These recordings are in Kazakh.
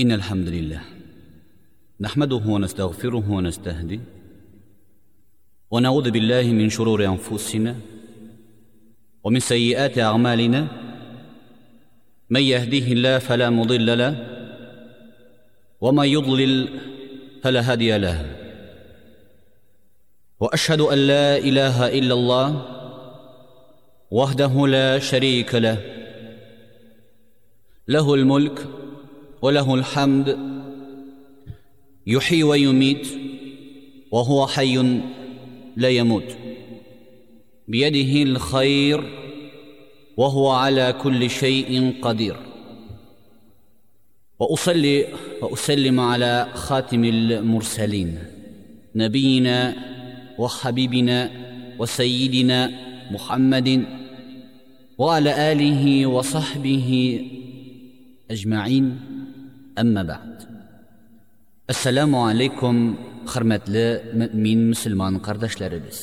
إن الحمد لله. نحمده ونستغفره ونستهديه ونعوذ بالله من شرور أنفسنا ومن سيئات أعمالنا. من يهديه الله فلا مضل له. ومن يضلل فلا هادي له. وأشهد أن لا إله إلا الله وحده لا شريك له. له الملك وله الحمد. يحيي ويميت وهو حي لا يموت. بيده الخير وهو على كل شيء قدير. وأصلي وأسلم على خاتم المرسلين نبينا وحبيبنا وسيدنا محمد وعلى آله وصحبه أجمعين. Әммә бәғд. Әссәләму алейкум, хөрмәтле мөмин мусульман кардәшләребез.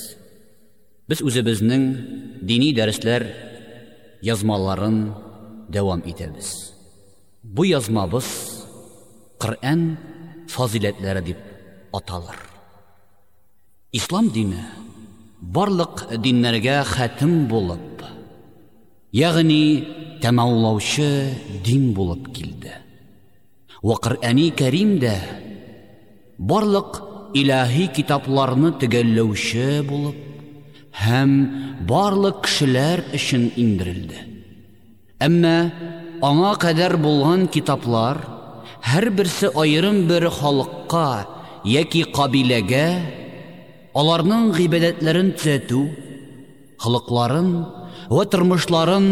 Біз үзебезнең дини дәресләр язмаларын дәвам итәбез. Бұ язмабыз қырән фазиләтләре деп аталар. Ислам діні барлық диннәргә қатым болып, яғни тәмәулаушы дин болып келді va qur'oni karimda барлык илаһи китапларны төгәлләүче булып һәм барлык кешеләр өчен индерелде. Әмма аңа кадәр булган китаплар һәр берсе аерым бер халыкка яки кабиләгә аларның гыйбадәтләрен төзәтү, халыкларын ва тормышларын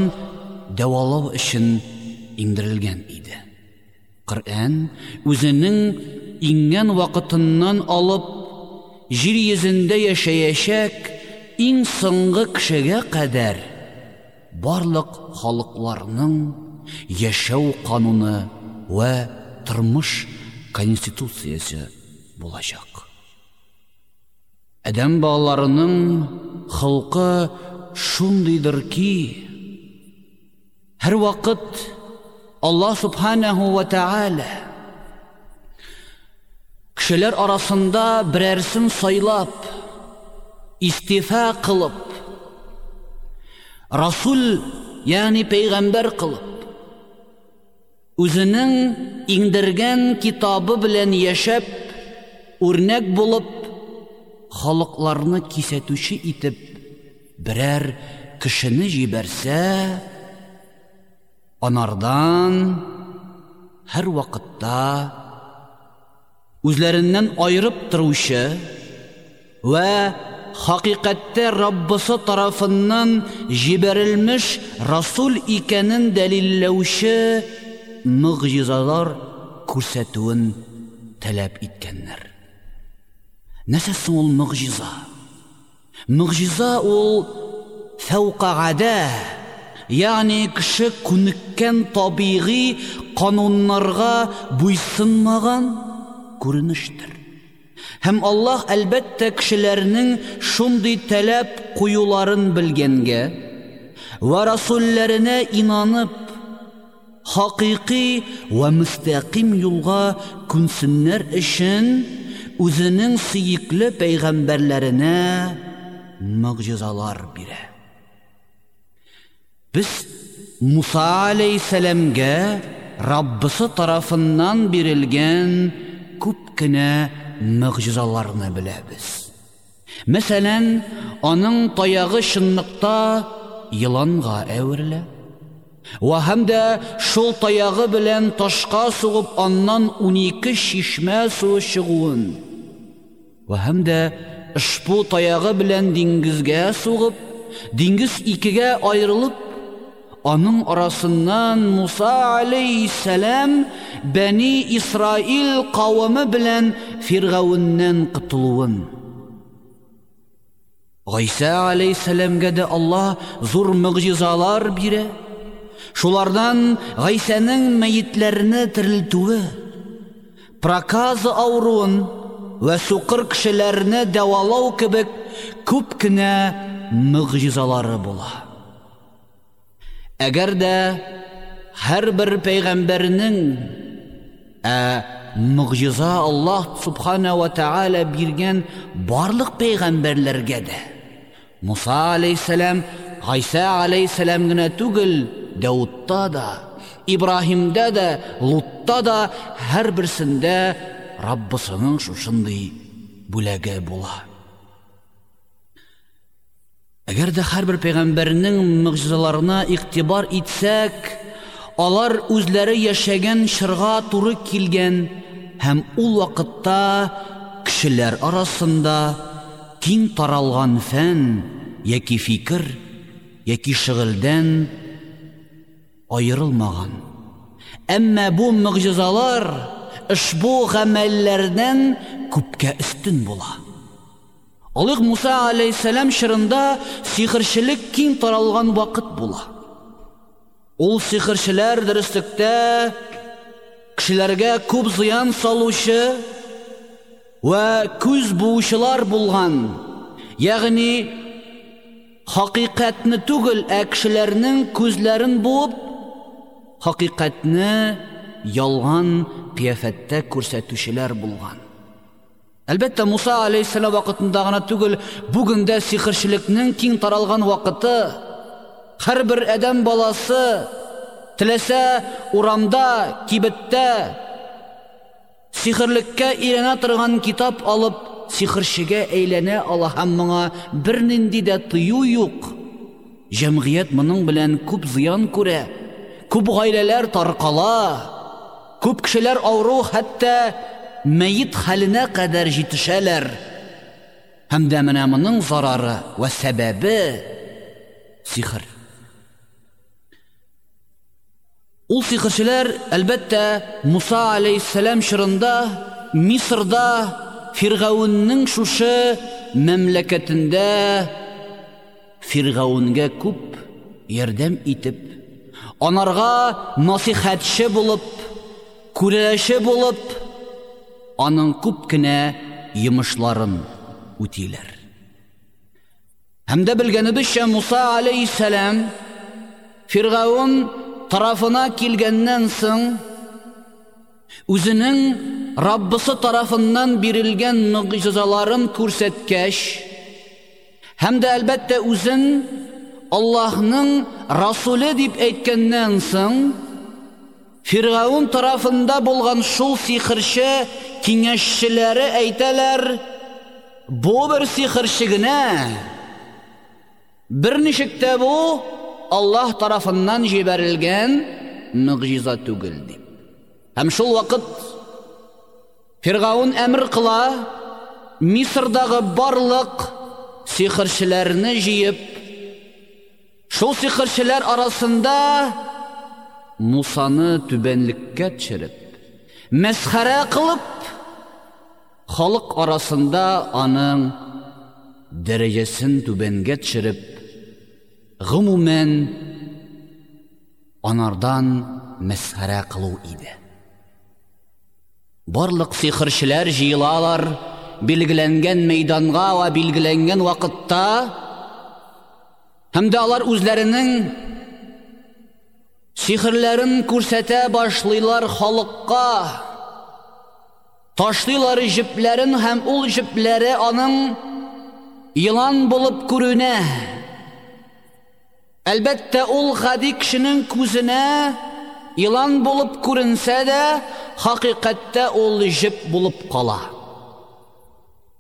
дәвалау өчен индерелгән иде. Коръән үзенең иңгән вакытыннан алып җир йөзендә яшәячәк иң соңгы кешегә кадәр барлык халыкларның яшәү кануны ва тормыш конституциясе булачак. Адәм балаларының халкы шундыйдыр ки, һәр вакыт Аллаһ субханаһу ва тааля кешеләр арасында берәрсен сайлап, истифа кылып, Расул, ягъни пәйгамбәр кылып, үзенең иңдергән китабы белән яшәп, үрнәк булып, халыкларны кисәтүче итеп берәр кешене җибәрсә, анардан һәр вакытта үзләреннән айырып торучы ва хакыйкатьтә Раббысы тарафыннан җибәрелмеш Расул икәнен дәлилләүче мөгъҗизалар күрсәтүен таләп иткәннәр. Нәрсә соң ул мөгъҗиза? Мөгъҗиза ул фаука гада, ягъни кеше күнеккән табигый кануннарга буйсынмаган күренештер. Һәм Аллаһ әлбәттә кешеләрнең шундый таләп куюларын белгәнгә ва расулләренә инанып хакыйкый ва мустақим юлга күнсеннәр өчен үзенең сөекле пәйгамбәрләренә мөгъҗизалар бирә. Без Муса алейхиссаламга Раббысы тарафыннан бирелгән күп кенә мөгъҗизаларны беләбез. Мәсәлән, аның таягы чынлыкта йыланга әверелә. Ва һәм дә шул таягы белән ташка сугып аннан 12 шишмә суы чыгуын. Ва һәм дә ышпу таягы белән диңгезгә сугып, диңгез икегә аерылып Аның арасыннан Муса алейхиссалам Бәни Исраил кавымы белән Фиргавыннан кытылуын. Гайса алейхиссаламга да Аллаһ зур мөгъҗизалар бирә. Шулардан Гайсаның мәйетләрне тирилтүе, проказы ауруын ва суқыр кешеләрне дәвалау кебек күп кенә мөгъҗизалары була. Әгәр дә һәр бер пәйгамбәрнең ә мөгъжиза аллаһ субхана ва тағала биргән барлык пәйгамбәрләргә дә муса алейхиссалам ғайса алейхиссалам генә түгел дәутта да ибраһимдә дә лутта да һәр берсендә раббысының шушындый бүләге була. Әгәр дә һәрбер пәйгамбәрнең мөгъжизаларына игътибар итсәк алар үзләре яшәгән чорга туры килгән һәм ул вакытта кешеләр арасында киң таралган фән яки фикер яки шөгыльдән айырылмаган. Әмма бу мөгъжизалар ошбу гамәлләрдән күпкә өстен була. Алык Муса алейхиссалам шырында сихырчылык киң таралган вакыт була. Ул сихырчылар дөрестлектә кешеләргә күп зыян салучы ва күз буучылар булган. Ягъни хакыйкатьне түгел, ә кешеләрнең күзләрен буып, хакыйкатьне ялган кыяфәттә күрсәтүчеләр булган. Әлбәттә Муса алейхиссалам вакытында гына түгел, бүген дә сихерчелекнең киң таралган вакыты. Һәрбер адәм баласы теләсә урамда, кибеттә сихерлеккә өйрәнә торган китап алып, сихерчегә әйләнә ала һәм моңа бернинди дә тыю юк. Җәмгыять моның белән күп зыян күрә. Күп гаиләләр таркала. Күп кешеләр авыру, хәтта мәйит хәленә кадәр җитешәләр һәм дә менә моның зарары вә сәбәбе сихр ул сихрчеләр әлбәттә муса алейхиссалам чорында мисырда фирғаунның шушы мәмләкәтендә фирғаунга күп ярдәм итеп анарга насихәтче булып күрәше булып аның күп кенә йомышларын үтиләр. Һәм дә белгәнебезчә Муса алейхиссалам Фиргаун тарафына килгәннән соң үзенең Раббысы тарафыннан бирелгән мөгъҗизаларын күрсәткәч һәм дә әлбәттә үзен Аллаһның расулы дип әйткәннән соң Фиргаун тарафында булган шул сихырчы киңәшчеләре әйтәләр, бу бер сихырчы генә. Бер ничек тә бу Аллаһ тарафыннан җибәрелгән мөгъҗиза түгел дип. Һәм шул вакыт Фиргаун әмр кыла, Мисырдагы барлык сихырчыларны җыеп, шул сихырчылар арасында Мусаны түбәнлеккә төшереп, мәсхәрә кылып, халык арасында аның дәрәҗәсен түбәнгә төшереп, гомумән анардан мәсхәрә кылу иде. Барлык сихрчеләр җыелалар билгеләнгән мәйданга ва билгеләнгән вакытта, һәм дә алар үзләренең Sihirlərin kürsətə başlayırlar xalıqqa. Taşlayırlar jiblərin həm ul jibləri anın yılan bulub qürünə. Əlbəttə ul xədi kişinin küzünə yılan bulub qürünsə də, haqiqətdə ul jib bulub qala.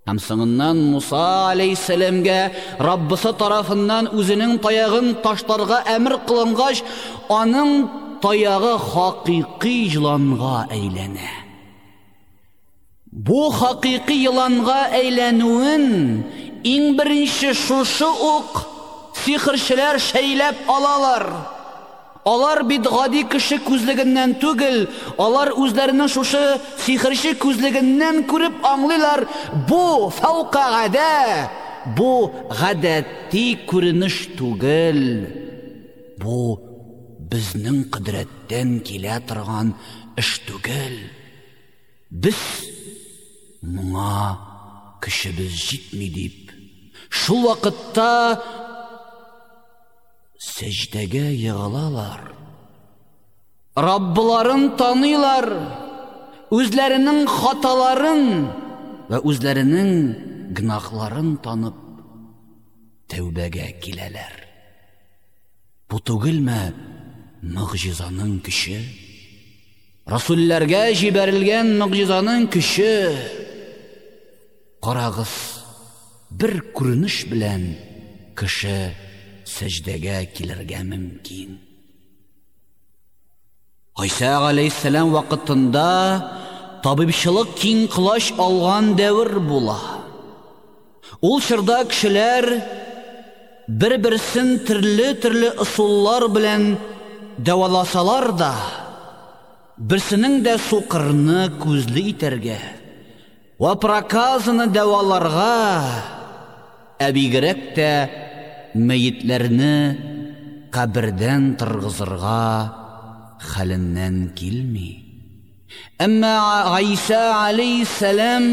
Һәм соңыннан Муса алейхиссаламга Раббысы тарафыннан үзенең таягын ташларга әмер кылынгач, аның таягы хакыйкый йыланга әйләнә. Бу хакыйкый йыланга әйләнүен иң беренче шушы ук сихрчеләр шәйләп алалар. Алар бит гади кеше күзлегеннән түгел, алар үзләренең шушы сихрче күзлегеннән күреп аңлыйлар, бу фаука гадә, бу гадәти күренеш түгел. Бу безнең кыдрәттән килә торган эш түгел. Без моңа кешебез җитми дип, шул вакытта сәҗдәгә егылалар. Раббыларын таныйлар, үзләренең хаталарын вә үзләренең гынахларын танып тәүбәгә киләләр бу түгелме мөгъҗизаның көче расулләргә җибәрелгән мөгъҗизаның көче карагыз бер күренеш белән кеше сәҗдәгә килергә мөмкин Гайса алейхиссалам вакытында табибчылык киң кылач алган дәвр була. Ул чорда кешеләр бер-берсен төрле-төрле ысуллар белән дәваласалар да, берсенең дә сукырны күзле итәргә, ва проказаны дәваларга, ә тә мәйетләрне кабердән тыргызырга хәленнән килми. Әмма Гайса алейхиссалам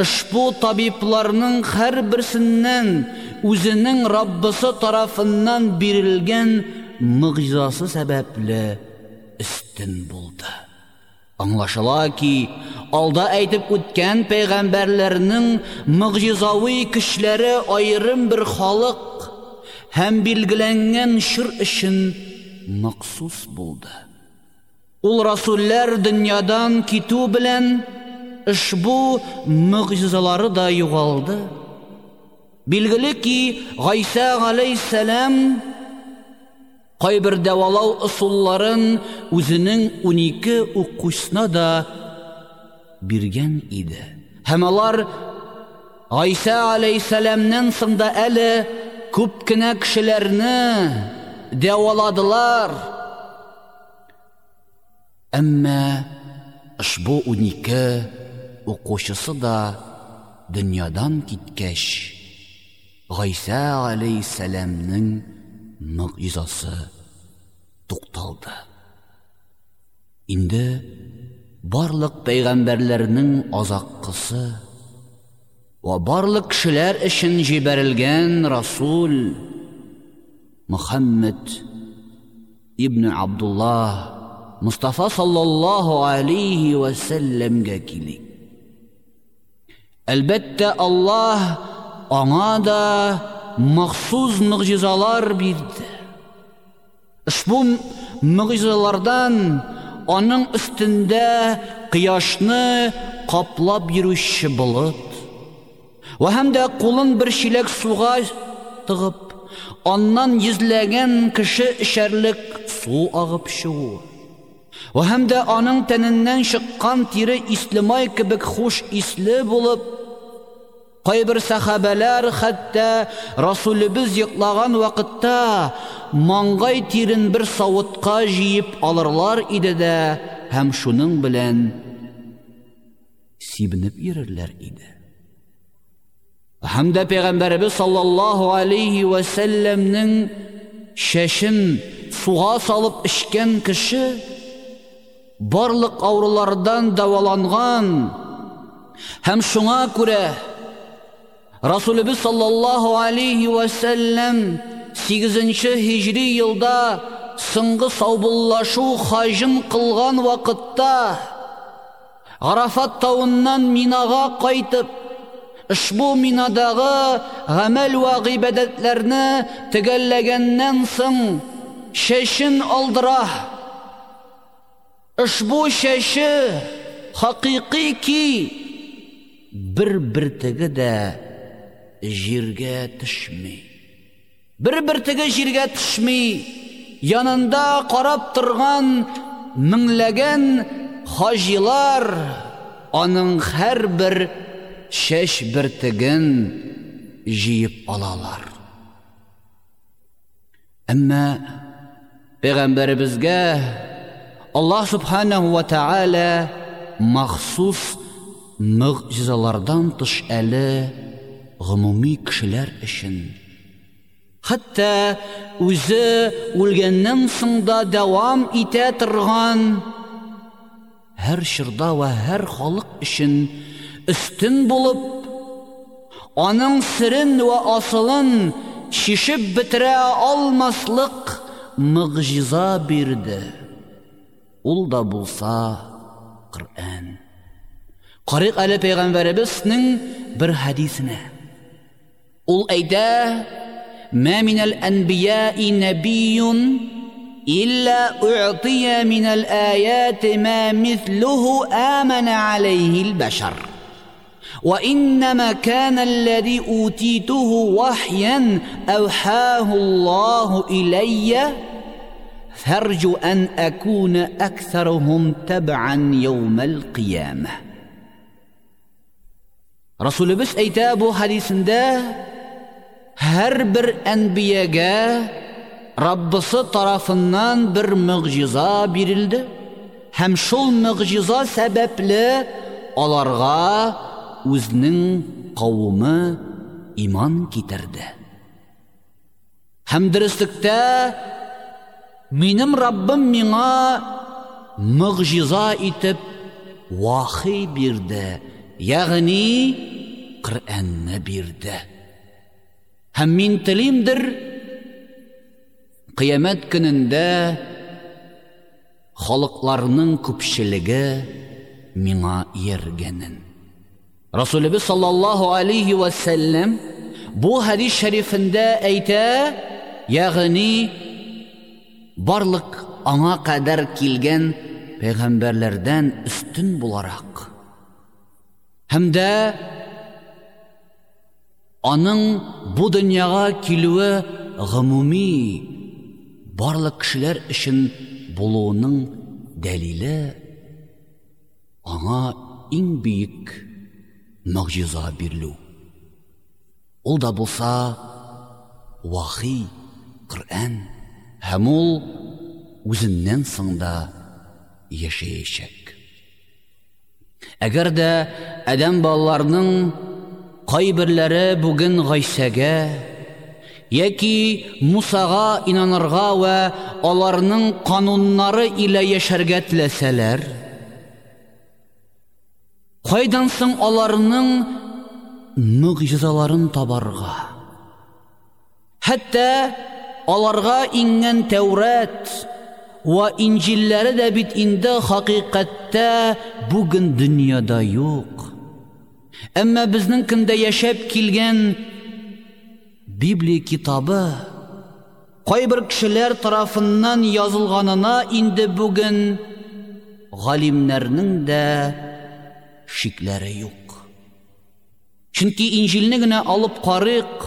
ушбу табибларның һәр берсеннән үзенең Раббысы тарафыннан бирелгән мөгъҗизасы сәбәпле истин булды. Аңлашыла ки, алда әйтеп үткән пәйгамбәрләрнең мөгъҗизави көчләре аерым бер халык һәм билгеләнгән шыр өчен махсус булды. Ул расулләр дөньядан китү белән ушбу мөгъҗизалары да югалды. Билгеле ки, Гайса алейхиссалам кайбер дәвалау ысулларын үзенең 12 укучысына да биргән иде. Һәм алар Гайса алейхиссаламнан соң да әле күп кенә кешеләрне дәваладылар. Әмма ушбу унике укучысы да дөньядан киткәч, Гайса алейхиссаламның мөгъҗизасы тукталды. Инде барлык пәйгамбәрләрнең азаккысы ва барлык өчен җибәрелгән Расул Мөхәммәд ибн Абдуллах Мустафа саллаллаху алейхи ва сәлләмгә килик. Әлбәттә Аллаһ аңа да махсус мөгъҗизалар бирде. Ушбу мөгъҗизалардан аның өстендә кояшны каплап йөрүче болыт ва һәм дә кулын бер чиләк суга тыгып, аннан йөзләгән кеше су агып чыгу. Ва һәм дә аның тәненнән чыккан тире ислемай кебек хуш исле булып, кайбер сахабалар хәтта Расулыбыз йоклаган вакытта маңгай тирен бер савытка җыеп алырлар иде дә һәм шуның белән сибенеп йөрерләр иде. Пәйгамбәрбез саллаллаһу алейхи ва сәлләмнең шәшен суга салып ишкән кеше барлык аурулардан даваланган һәм шуңа күрә Расулыбыз саллаллаһу алейхи ва сәлләм 8нче хиҗри елда соңгы саубуллашу хаҗын кылган вакытта Арафат тауыннан Минага кайтып ушбу Минадагы гамәл ва гыйбадәтләрне төгәлләгәннән соң шәшен алдыра Ушбу шәше хакыйкый ки бер-бертеге дә җиргә төшми. Бер-бертеге җиргә төшми. Янында карап торган меңләгән хаҗилар аның һәр шәш бертеген җыеп алалар. Әмма пәйгамбәребезгә Аллах субханаху ва таala махсус мөгъҗизалардан тыш әле гомуми кешеләр өчен хәтта үзе үлгәннән соң да дәвам итә торган һәр чорда ва һәр халык өчен üstün bulup onun sırın ve asılın şişip bitire almaslık mıgjiza birdi. Ul da bulsa Kur'an. Qarıq Ali Peyğəmbərimizin bir hadisinə. Ul ayda: "Mə minəl anbiya'i nabiyyun إلا أعطي من الآيات ما مثله آمن عليه البشر وإنما كان الذي أوتيته وحيا أوحاه الله إلي فارجو أن أكون أكثرهم تبعا يوم القيامة rasulimiz aytadi bu hadisinde her bir enbiyaga Rabbisi tarafından bir mu'jiza berildi. Hem şol mu'jiza sebepli alarga өзінің қауымы иман китерді һәм минем раббым миңа мұғжиза итеп вахи бирде ягъни Коръәнне бирде һәм мин телимдер қиямет күнінде халықларның көпшілігі миңа ергенін расулыбыз саллаллаху алейхи уассалам бұл хадис шәрифінде әйтә яғни барлық аңа қадар келген пәйғамбәрләрдән үстін буларак һәм дә аның бу дөньяга килүе гомуми барлық кешеләр өчен булуының дәлиле аңа иң бийек мөгъҗиза бирелү ул да булса вахи Коръән һәм ул үзеннән соң да яшәячәк әгәр дә адәм балаларының кайберләре бүген гайсәгә яки Мусага инанырга ва аларның кануннары илә яшәргә теләсәләр кайдан соң аларның мөгъҗизаларын табарга. Хәтта аларга ингән Тәүрат ва Инҗилләре дә бит инде хакыйкатьтә бүген дөньяда юк. Әмма безнең көндә яшәп килгән Библия китабы кайбер кешеләр тарафыннан язылганына инде бүген галимнәрнең дә шикләре юк. Чөнки Инҗилне генә алып карыйк,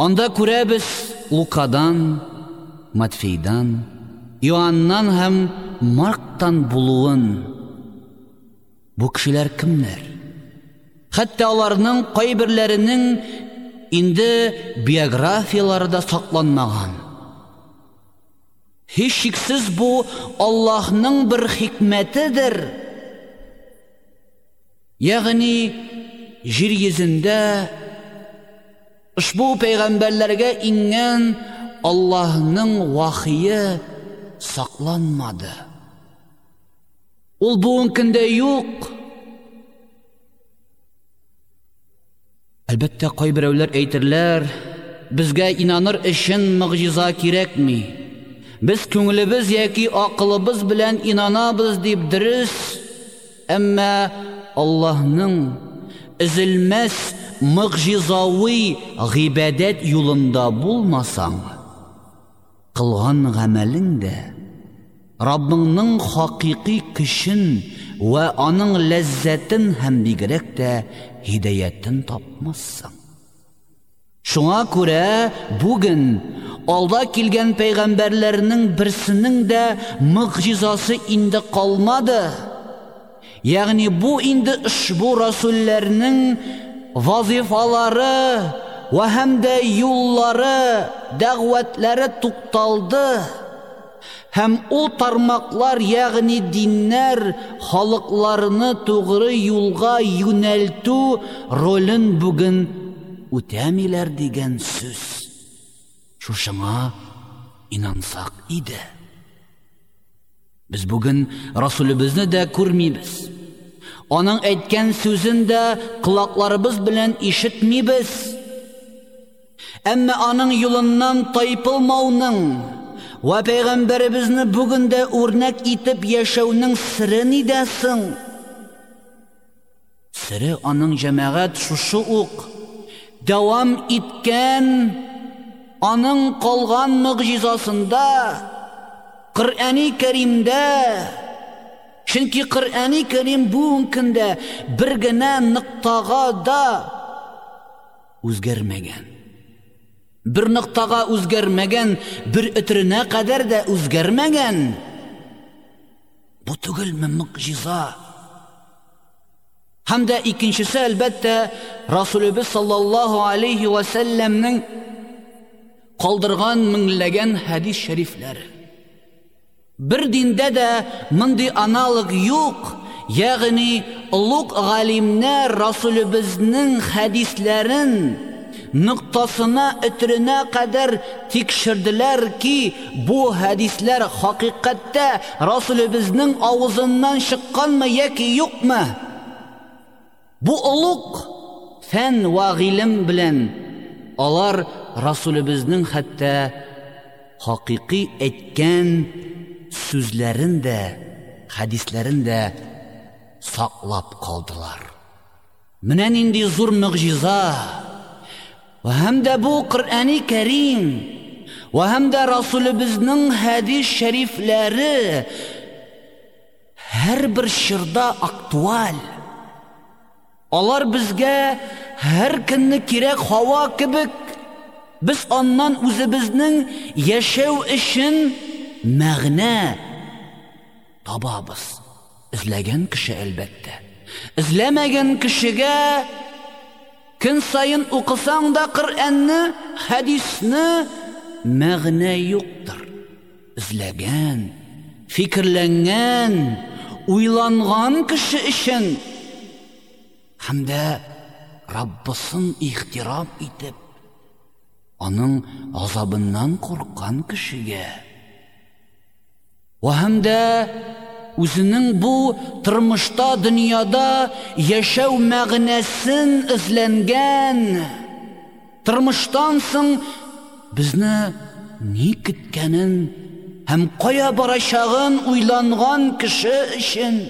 анда күрәбез Лукадан, Матфейдан, Иоаннан һәм Марктан булуын. Бу кешеләр кемнәр? Хәтта аларның кайберләренең инде биографияларда сакланмаган һич шиксез бу аллаһның бер хикмәтедер ягъни җир йөзендә ушбу пәйгамбәрләргә ингән аллаһның вахие сакланмады ул бүгенге көндә юк Әлбәттә кайберәүләр әйтерләр, безгә инаныр өчен мөгъҗиза кирәкми. Без күңелебез яки акылыбыз белән инанабыз дип дөрес, әмма Аллаһның изелмәс мөгъҗизави гыйбадәт юлында булмасаң, кылган гамәлең дә Раббыңның хакыйкый көчен ва аның ләззәтен һәм бигрәк тә һидаятын тапмассың. Шуңа күрә бүген алда килгән пәйгамбәрләрнең берсенең дә мөгъҗизасы инде калмады. Ягъни бу инде ушбу расулләрнең вазифалары ва һәм дә юллары, дәгъвәтләре тукталды һәм ул тармаклар ягъни диннәр халыкларны тугры юлга юнәлтү ролен бүген үтәмиләр дигән сүз шушыңа инансак иде без бүген расулыбызны да күрмибез аның әйткән сүзен дә колакларыбыз белән ишетмибез әмма аның юлыннан тайпылмауның Ва пәйгамбәребезне бүген дә үрнәк итеп яшәүнең сыры нидә соң? Сірі аның жәмәғәт шушы уқ дәвам иткән аның қалған мұғжизасында Құр'ани кәримдә Чөнки Құр'ани кәрим бүгін көндә бер генә ныктага да үзгәрмәгән. Бер ныктага үзгәрмәгән, бер өтеренә кадәр дә үзгәрмәгән. Бу түгелме мөғжиза? Һәм дә икенчесе әлбәттә Расулыбыз саллаллаһу алейхи ва сәлләмнең калдырган меңләгән хадис шәрифләре. Бер диндә дә мондый аналог юк, ягъни улуг галимнәр Расулыбызның хадисләрен нуктасына өтеренә кадәр тикшерделәр ки, бу хадисләр хакыйкатьтә Расулыбызның авызыннан чыкканмы яки юкмы? Бу улуг фән ва гыйлем белән алар Расулыбызның хәтта хакыйкый әйткән сүзләрен дә, хадисләрен дә саклап калдылар. Менә нинди зур мөгъҗиза. Ва һәм дә бу Коръәни Кәрим ва һәм дә Расулыбызның хадис шәрифләре һәр бер чорда актуаль. Алар безгә һәр көнне кирәк һава кебек. Без аннан үзебезнең яшәү өчен мәгънә табабыз. Эзләгән кеше әлбәттә. Эзләмәгән кешегә көн сайын укысаң да Коръәнне, хадисне мәгънә юктыр. Эзләгән, фикерләнгән, уйланган кеше өчен һәм дә Раббысын ихтирам итеп, аның азабыннан курккан кешегә дә үзенең бу тормышта дөньяда яшәү мәгънәсен эзләнгән тормыштан соң безне ни көткәнен һәм кая барачагын уйланган кеше өчен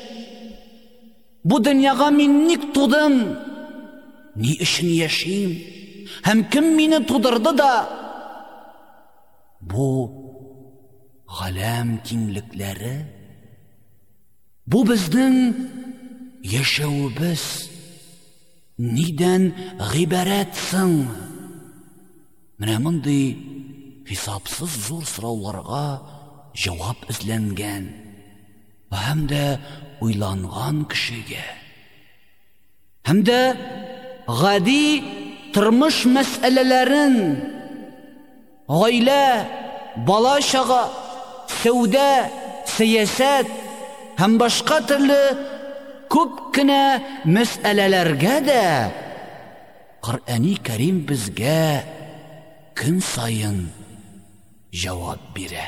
Бу дөньяга мин ник тудым? Ни өчен яшим? Һәм кем мине тудырды да? Бу галәм киңлекләре Бу безнең яшәүебез нидән гыйбарәт соң? Менә мондый хисапсыз зур сорауларга җавап эзләнгән. Һәм дә уйланган кешегә һәм дә гади тормыш мәсьәләләрен гаилә бала чага сәүдә сәясәт һәм башка төрле күп кенә мәсьәләләргә дә Коръәни Кәрим безгә көн сайын җавап бирә.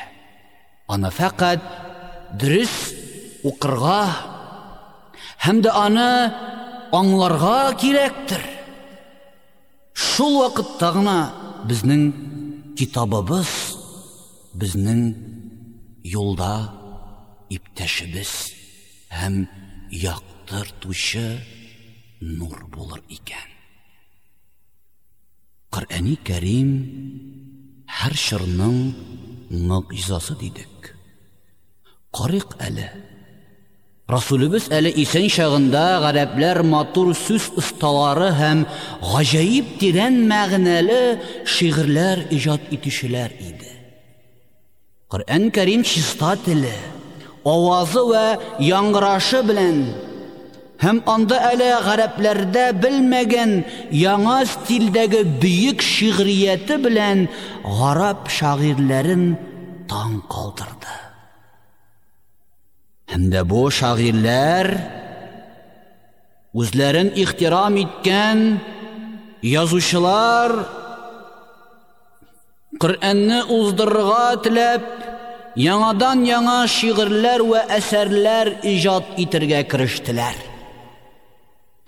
Аны фақат дөрес укырга һәм дә аны аңларга кирәктер. Шул вакытта гына безнең китабыбыз безнең юлда иптәшебез һәм яктыртучы нур булыр икән. Коръәни Кәрим һәр шырның мөгъҗизасы дидек. Карык әле Расулыбыз әле исән чагында гарәпләр матур сүз ысталары һәм гаҗәеп тирән мәгънәле шигырьләр иҗат итүчеләр иде. Коръән Кәрим чиста теле, авазы ва яңгырашы белән һәм анда әле гарәпләрдә белмәгән яңа стильдәге бөек шигърияте белән гарәп шагыйрьләрен таң калдырды. Һәм дә бу шагыйрьләр үзләрен ихтирам иткән язучылар Коръәнне уздырырга теләп, яңадан яңа шигырьләр ва әсәрләр иҗат итәргә кирештеләр.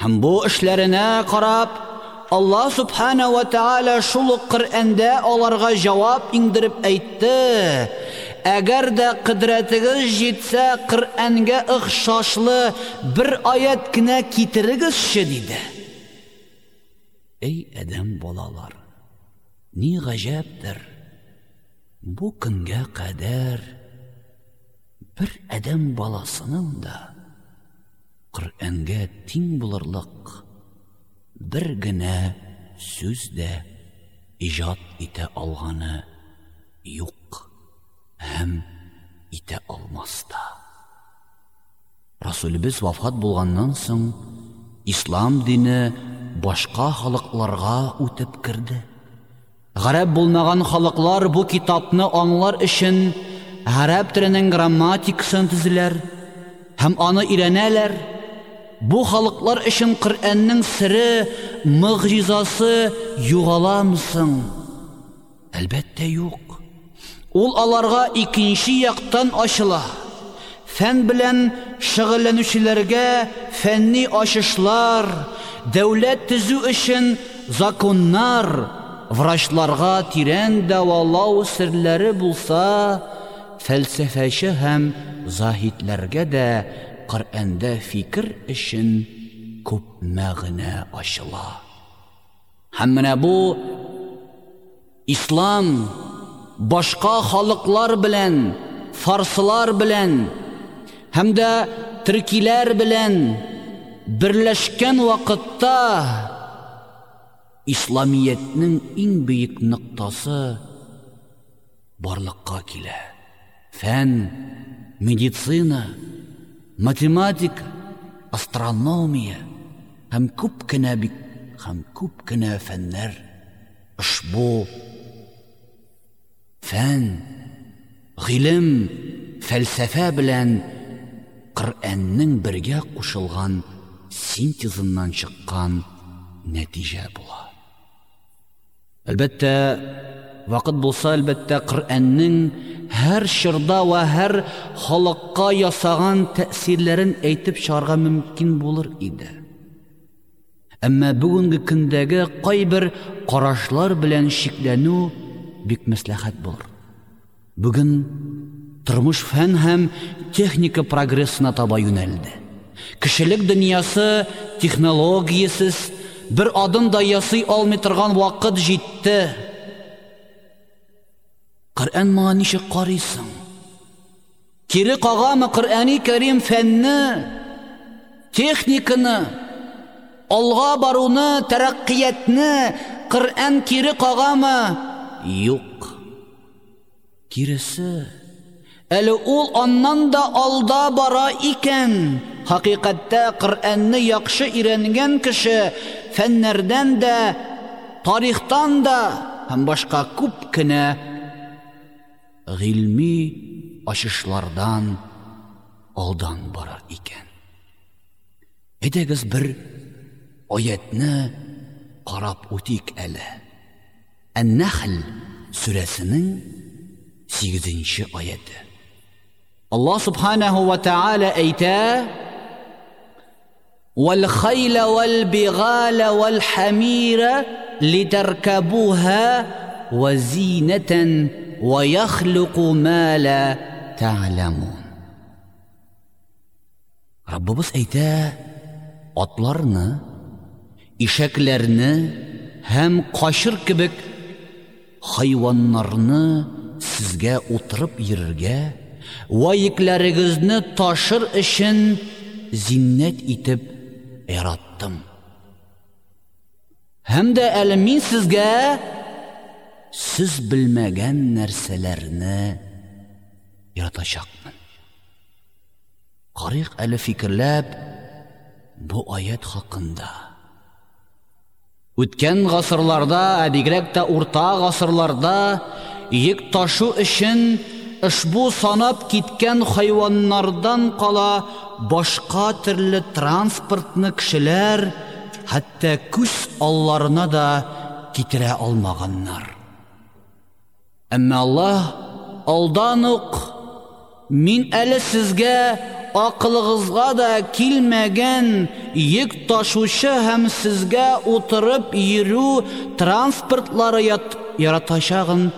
Һәм бу эшләренә карап, Аллаһ субхана ва таала шул Коръәндә аларга җавап иңдереп әйтте: әгәр дә кыдрәтегез җитсә коръәнгә охшашлы бер аят кенә китерегезче диде эй адәм балалар ни гаҗәптер бу көнгә кадәр бер адәм баласының да коръәнгә тиң булырлык бер генә сүз дә иҗат итә алганы юк һәм итә алмас та расулебез вафат булганнан соң ислам дине башка халыкларга үтеп керде гарәп булмаган халыклар бу китапны аңлар өчен гарәп теленең грамматикасын төзеләр һәм аны өйрәнәләр. Бу халыклар өчен коръәннең сире мөгъҗизасы югаламсың әлбәттә юк. Ул аларга икенче яктан ачыла. Фән белән шөгыльләнүчеләргә фәнни ачышлар дәүләт төзү өчен законнар врачларга тирән дәвалау серләре булса фәлсәфәче һәм заһидләргә дә Коръәндә фикер өчен күп мәгънә ачыла. Һәм менә бу ислам башка халыклар белән, фарсылар белән һәм дә төркиләр белән берләшкән вакытта исламиятның иң бөек ноктасы барлыкка килә. Фән, медицина, математик, астрономия һәм күп кенә бик һәм күп кенә фәннәр ошбу фән гыйлем фәлсәфә белән Коръәннең бергә кушылган синтезыннан чыккан нәтиҗә була. Әлбәттә, вакыт булса, әлбәттә Коръәннең һәр чорда ва һәр халыкка ясаган тәэсирләрен әйтеп чыгарга мөмкин булыр иде. Әмма бүгенге көндәге кайбер карашлар белән шикләнү бик мәслихәт булыр. Бүген тормыш фән һәм техника прогрессына таба юнәлде. Кешелек дөньясы технологиясыз бер адым да ясый алмый торган вакыт җитте. Коръән моңа ничек карыйсың? Кире кагамы Коръәни Кәрим фәнне, техниканы, алга баруны, тәрәккиятне Коръән кире кагамы? Юк. Киресе. Әле ул аннан да алда бара икән. Хакыйкатьтә Коръәнне яхшы өйрәнгән кеше фәннәрдән дә, тарихтан да һәм башка күп кенә гыйльми ачышлардан алдан барар икән. Әйдәгез бер аятны карап үтик әле. Ан-Нахл сүрәсенең 8-нче аяты. الله سبحانه وتعالى ايتاه والخيل والبغال والحمير لتركبوها وزينة ويخلق ما لا تعلمون. Rabbimiz ayta otlarni eshaklarni ham qoshir kibi hayvonlarni sizga o'tirib yurga вайыкларыгызны ташыр өчен зиннәт итеп яраттым. Һәм дә әле мин сезгә сез белмәгән нәрсәләрне яратачакмын. Карыйк әле фикерләп бу аят хакында. Үткән гасырларда, әбигрәк тә урта гасырларда йөк ташу өчен ушбу санап киткән хайваннардан кала башка төрле транспортны кешеләр хәтта күз алларына да китерә алмаганнар. Әмма Аллаһ алдан ук мин әле сезгә акылыгызга да килмәгән йөк ташучы һәм сезгә утырып йөрү транспортлары яратачагын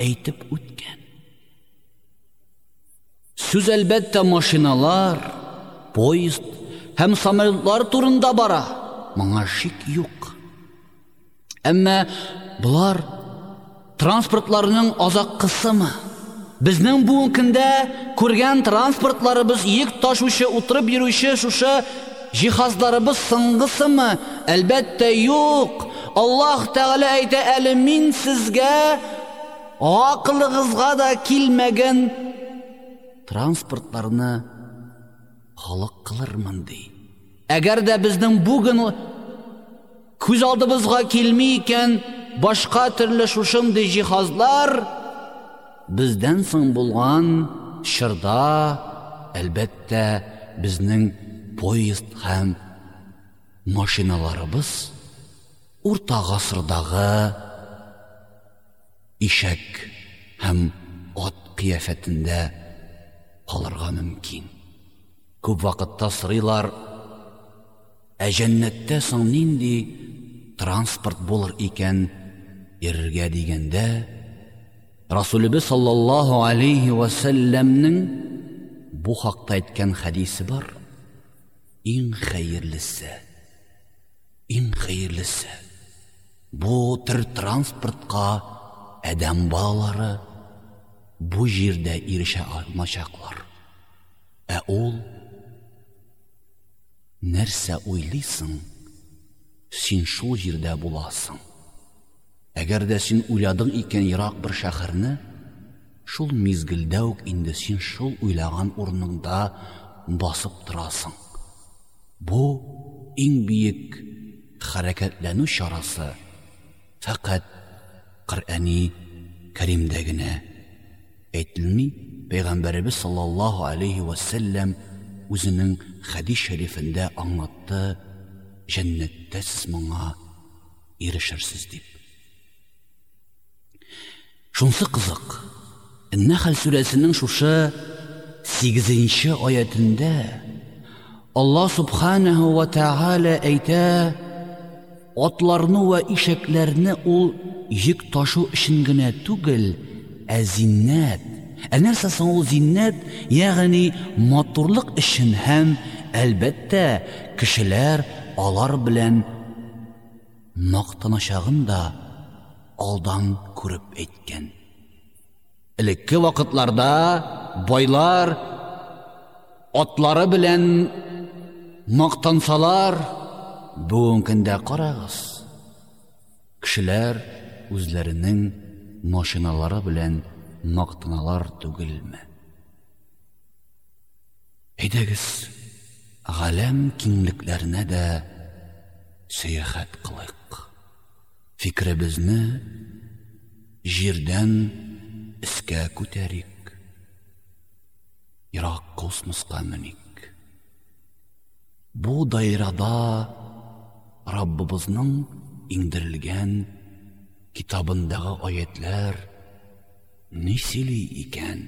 әйтеп үткән. сүз әлбәттә машиналар поезд һәм самолетлар турында бара моңа шик юк әмма бұлар транспортларның азак кысымы безнең бүгенге көндә күргән транспортларыбыз йөк ташучы утырып йөрүче шушы җиһазларыбыз соңгысымы әлбәттә юк аллаһ тәғәлә әйтә әле мин сезгә ақылығызға да килмәгән транспортларны халык кылырмын ди. Әгәр дә безнең бүген күз алдыбызга килми икән башка төрле шушындый җиһазлар бездән соң булган чорда әлбәттә безнең поезд һәм машиналарыбыз урта гасырдагы ишәк һәм ат кыяфәтендә калырга мөмкин күп вакытта сорыйлар ә җәннәттә соң транспорт булыр икән? йөрергә дигәндә расулыбыз саллаллаху алейхи вәсәлләмнең бу хакта әйткән хәдисе бар. Иң хәерлесе иң хәерлесе бу төр транспортка әдәм балалары бу җирдә ирешә алмачаклар ә ул нәрсә уйлыйсың син шул җирдә буласың әгәр дә син уйладың икән ерак бер шәһәрне шул мизгелдә үк инде син шул уйлаган урыныңда басып бу иң биек хәрәкәтләнү чарасы фәкать Коръәни Кәримдә генә әйтелми, Пәйгамбәрбез саллаллаһу алейхи ва саллям үзенең хәдис шәрифендә аңлатты, җәннәттә сез моңа ирешерсез дип. Шунсы кызык. Нәхл сүрәсенең шушы 8нче аятында Аллаһ субханаһу ва тааля әйтә: Атларны ва ишәкләрне ул йөк ташу өчен генә түгел, ә зиннәт. Ә нәрсә соң ул зиннәт? Ягъни матурлык өчен һәм әлбәттә кешеләр алар белән мактаначагын да алдан күреп әйткән. Элекке вакытларда байлар атлары белән мактансалар, бүгін көндә қарағыз кешеләр үзләренең машиналары белән мактаналар түгелме? Әйдәгез галәм киңлекләренә дә сәяхәт кылыйк. Фикребезне җирдән искә күтәрик. Ерак космоска меник. Бу даирада Раббыбызның иңдерелгән китабындагы аятлар ни сөйли икән?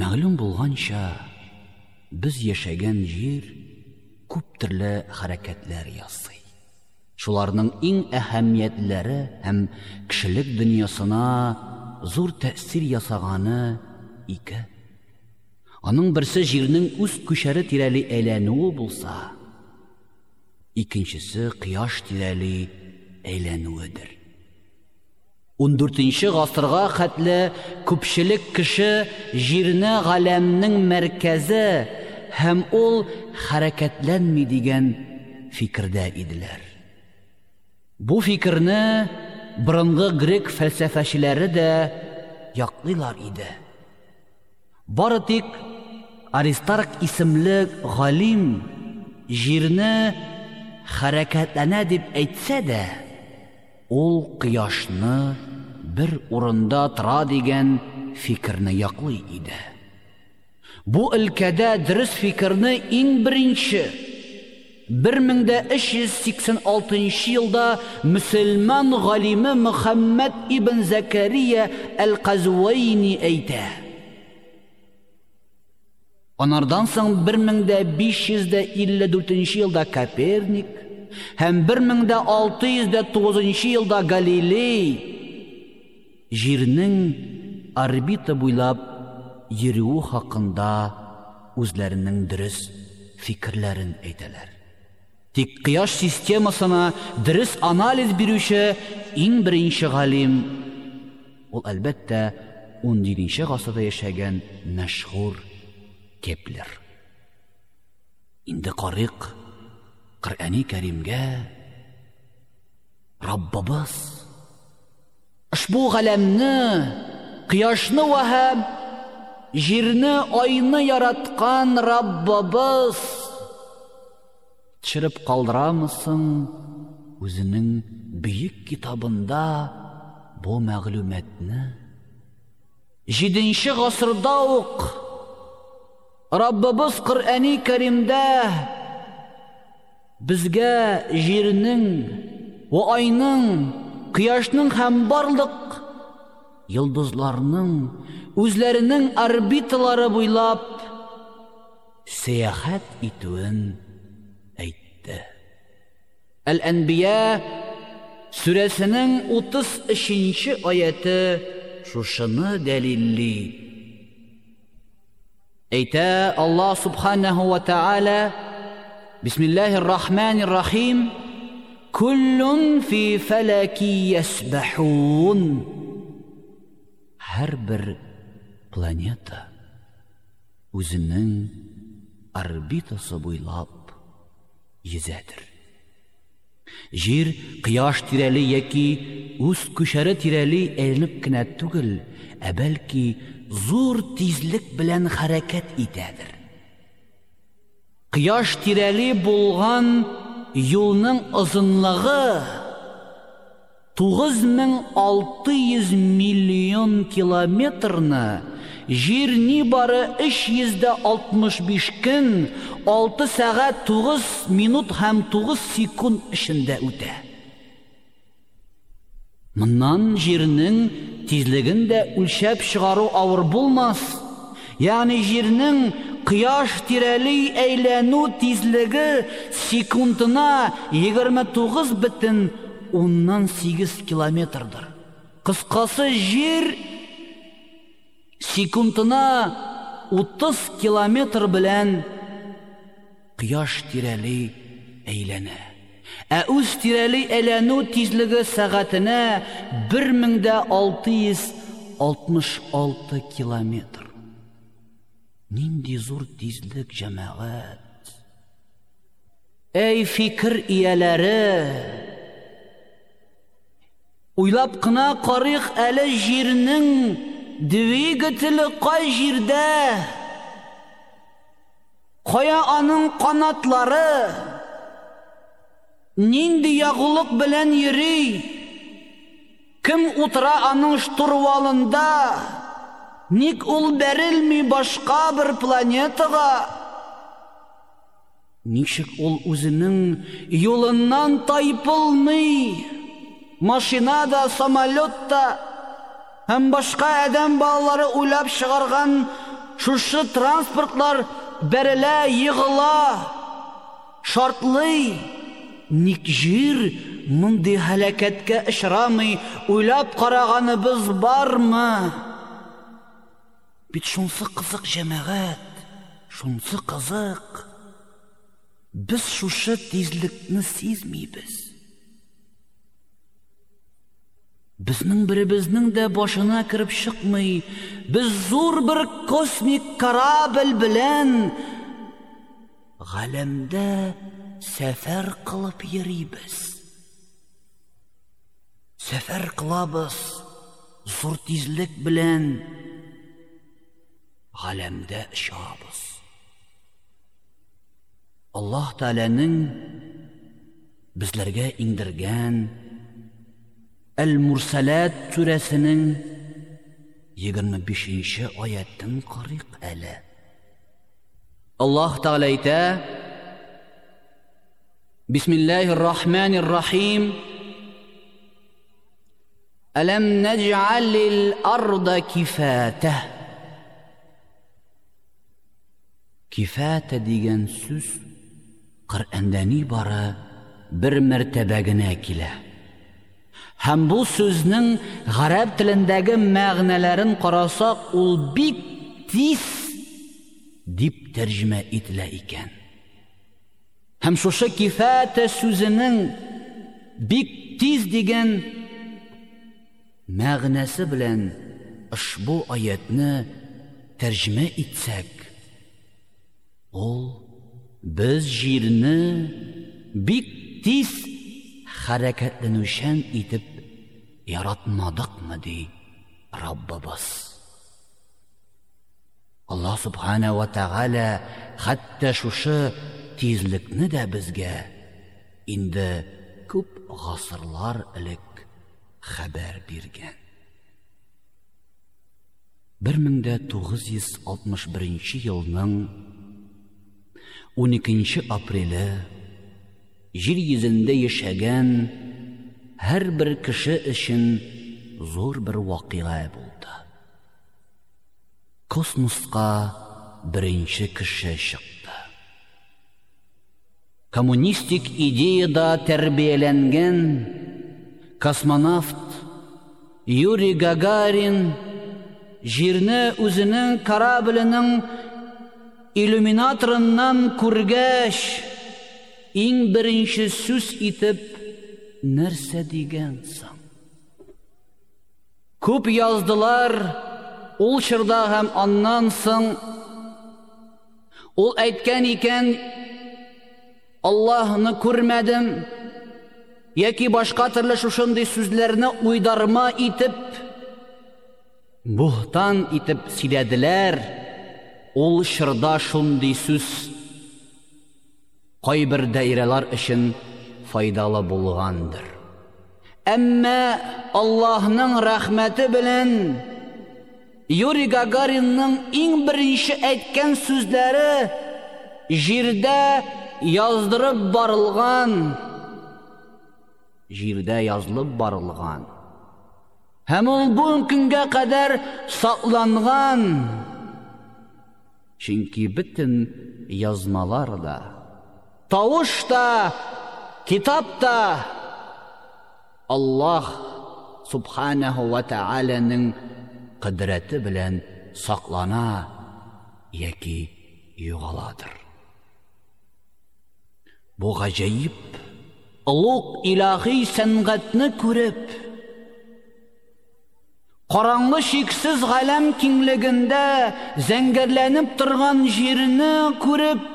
Мәгълүм булганча, без яшәгән җир күп төрле хәрәкәтләр ясый шуларның иң әһәмиятләре һәм кешелек дөньясына зур тәэсир ясаганы ике. Аның берсе җирнең үз күчәре тирәли әйләнүе булса икенчесе кояш тирәли әйләнүедер 14нче гасырга хәтле күпчелек кеше җирне галәмнең мәркәзе һәм ул хәрәкәтләнми дигән фикердә иделәр Бу фикерне борынгы грек фәлсәфәчеләре дә яклыйлар иде. Бары тик Аристарх исемле галим җирне хәрәкәтләнә дип әйтсә дә, ул кояшны бер урында тора дигән фикерне яклый иде. Бу өлкәдә дөрес фикерне иң беренче 1386 елда мөселман галиме Мөхәммәд ибн Закария әл-Казуайни әйтә. Анардан соң 1554 елда Коперник һәм 1609 елда Галилей җирнең орбита буйлап йөрүе хакында үзләренең дөрес фикерләрен әйтәләр. Тик кыяш системасына дөрес анализ бирүче иң беренче галим. Ул әлбәттә 17 гасырда яшәгән мәшһүр Кеплер. Инде карык Коръәни Кәримгә Раббыбыз. Ушбу галәмне, кыяшны ва һәм җирне, айны яраткан Раббыбыз. Төшереп калдырамысың үзенең бөек китабында бу мәгълүматны 7 гасырда ук Раббыбыз Коръәни Кәримдә безгә җирнең ва айның, кыяшның һәм барлык йолдызларның үзләренең орбиталары буйлап сәяхәт итүен Әл-Әнбия сүрәсенең 33-нче аяты шушыны дәлилли. Әйтә Аллаһ субханаһу ва тааля Бисмиллаһир-рахманир-рахим Куллун фи фалаки ясбахун Һәр бер планета үзенең орбитасы буйлап йөзәдер. Жир қияш тирәли яки үз күшәре тирәли әйләнеп кенә түгел, ә бәлки зур тизлек белән хәрәкәт итәдер. Қияш тирәли булган юлның озынлыгы 9600 миллион километрны Жир ни бары 365 көн, 6 сәгать 9 минут һәм 9 секунд эчендә үтә. Моннан җирнең тизлеген дә үлчәп чыгару авыр булмас. Ягъни җирнең кыяш тирәли әйләнү тизлеге секундына 29 бөтен 8 километрдыр. Кыскасы җир секундына 30 километр белән кояш тирәли әйләнә. Ә үз тирәли әйләнү тизлеге сәгатенә 1666 километр. Нинди зур тизлек җәмәгать. Әй фикер ияләре! Уйлап кына карыйк әле җирнең двигателі қай жерде? Қоя аның қанатлары нинди яғылық білән йөри? Кім утыра аның штурвалында? Ник ул бәрелми башқа бір планетаға? Ничек ул үзенең юлыннан тайпылмый? Машинада самолетта һәм башка адәм балалары уйлап чыгарган шушы транспортлар бәрелә, йыгыла, шартлый. Ник җир мондый һәлакәткә очрамый, уйлап караганыбыз бармы? Бит шунсы кызык җәмәгать, шунсы кызык. Без шушы тизлекне сизмибез. Безнең беребезнең дә башына кирип чыкмый, без зур бер космик корабль белән галәмдә сәфәр кылып йөрибез. Сәфәр кылабыз зур тизлек белән галәмдә очабыз. Аллаһ Тәаләнең безләргә иңдергән Әл-Мурсалат сүрәсенең 25-нче аятын карыйк әле. Аллаһ Тәгалә әйтә: Бисмиллаһир-рахманир-рахим. Алам надж'алил арда кифата. кифәтә дигән сүз Коръәндә ни бары бер мәртәбә генә килә. Һәм бу сүзнең гарәп телендәге мәгънәләрен карасак, ул бик тиз дип тәрҗемә ителә икән. Һәм шушы кифәтә сүзенең бик тиз дигән мәгънәсе белән ошбу аятны тәрҗемә итсәк, ул без җирне бик тиз хәрәкәтләнүчән итеп яратмадыкмы ди Раббыбыз. Аллаһ субхана ва тағала хәтта шушы тизлекне дә безгә инде күп ғасырлар элек хәбәр биргән. 1961 елның 12 апреле җир йөзендә яшәгән һәр бер кеше өчен зур бер вакыйга булды. Космоска беренче кеше чыкты. Коммунистик идеяда тәрбияләнгән космонавт Юрий Гагарин җирне үзенең корабленең иллюминаторыннан күргәч, иң беренче сүз итеп нәрсә дигән соң? Күп яздылар ул чорда һәм аннан соң ул әйткән икән Аллаһны күрмәдем яки башка төрле шушындый сүзләрне уйдарма итеп бухтан итеп сөйләделәр ул чорда шундый сүз кайбер даирәләр өчен файдалы булгандыр әмма Аллаһның рәхмәте белән Юрий Гагаринның иң беренче әйткән сүзләре җирдә яздырып барылган. Җирдә язылып барылган. Һәм ул бу көнгә кадәр сакланган. Чөнки бөтен язмалар да тавыш та китап та Аллаһ субханаһу ва тааляның кыдрәте белән саклана яки югаладыр Бу гаҗәеп улуг илаһи сәнгатьне күреп Караңгы шиксез галәм киңлегендә зәңгәрләнеп торган җирне күреп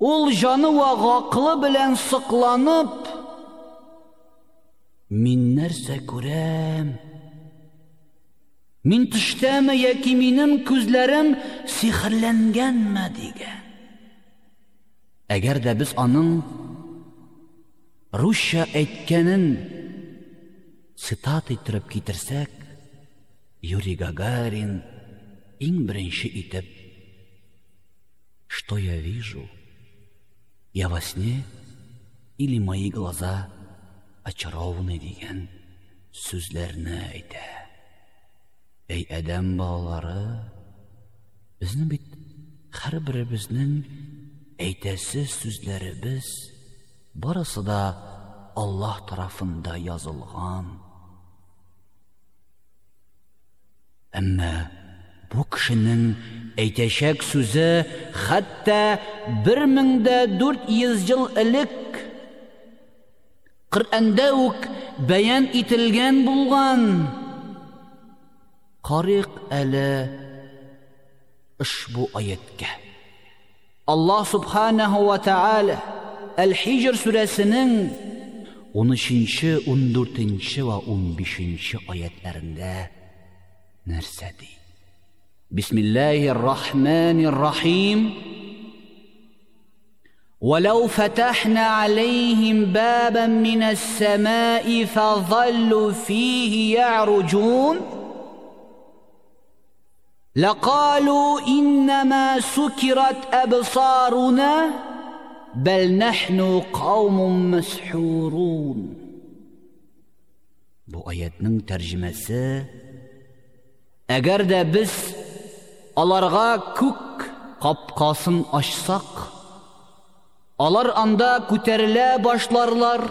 ул җаны ва гақлы белән сыкланып Мин нәрсә күрәм? Мин төштәме яки минем күзләрем сихерләнгәнме дигән Әгәр дә без аның русча әйткәнен цитат иттереп китерсәк, Юрий Гагарин иң беренче итеп «Что я вижу? Я во сне или мои глаза очарованы?» дигән сүзләрне әйтә. Әй әдәм балалары, безнең бит һәрберебезнең әйтәсе сүзләребез барысы да Аллаһ тарафында язылган. Әмма бу кешенең әйтәчәк сүзе хәтта 1400 ел элек Коръәндә үк бәян ителгән булган. Карык әле ушбу аяткә. Аллаһ субханаһу ва тааля Әл-Хижр сүрәсенең 13-нче, 14-нче ва 15-нче аятларында нәрсә ди? بسم الله الرحمن الرحيم. ولو فتحنا عليهم بابا من السماء فظلوا فيه يعرجون. لقالوا إنما سكرت أبصارنا بل نحن قوم مسحورون. Bu oyatning tarjimasi أجرد بس ularga ko'k капкасын ачсак алар анда күтәрелә башларлар.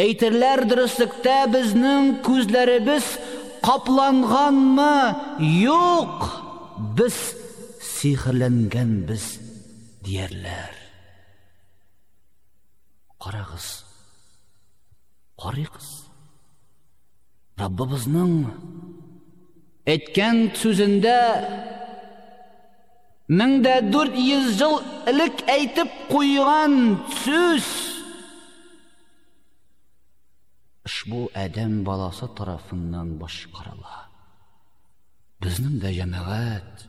Әйтерләр дөреслектә безнең күзләребез капланганмы? Юк без сихерләнгәнбез диярләр. Карагыз карыйгыз раббыбызның әйткән сүзендә мең дә дүрт йөз жыл элек әйтеп куйган сүз ушбу адәм баласы тарафыннан башкарыла безнең дә җәмәгать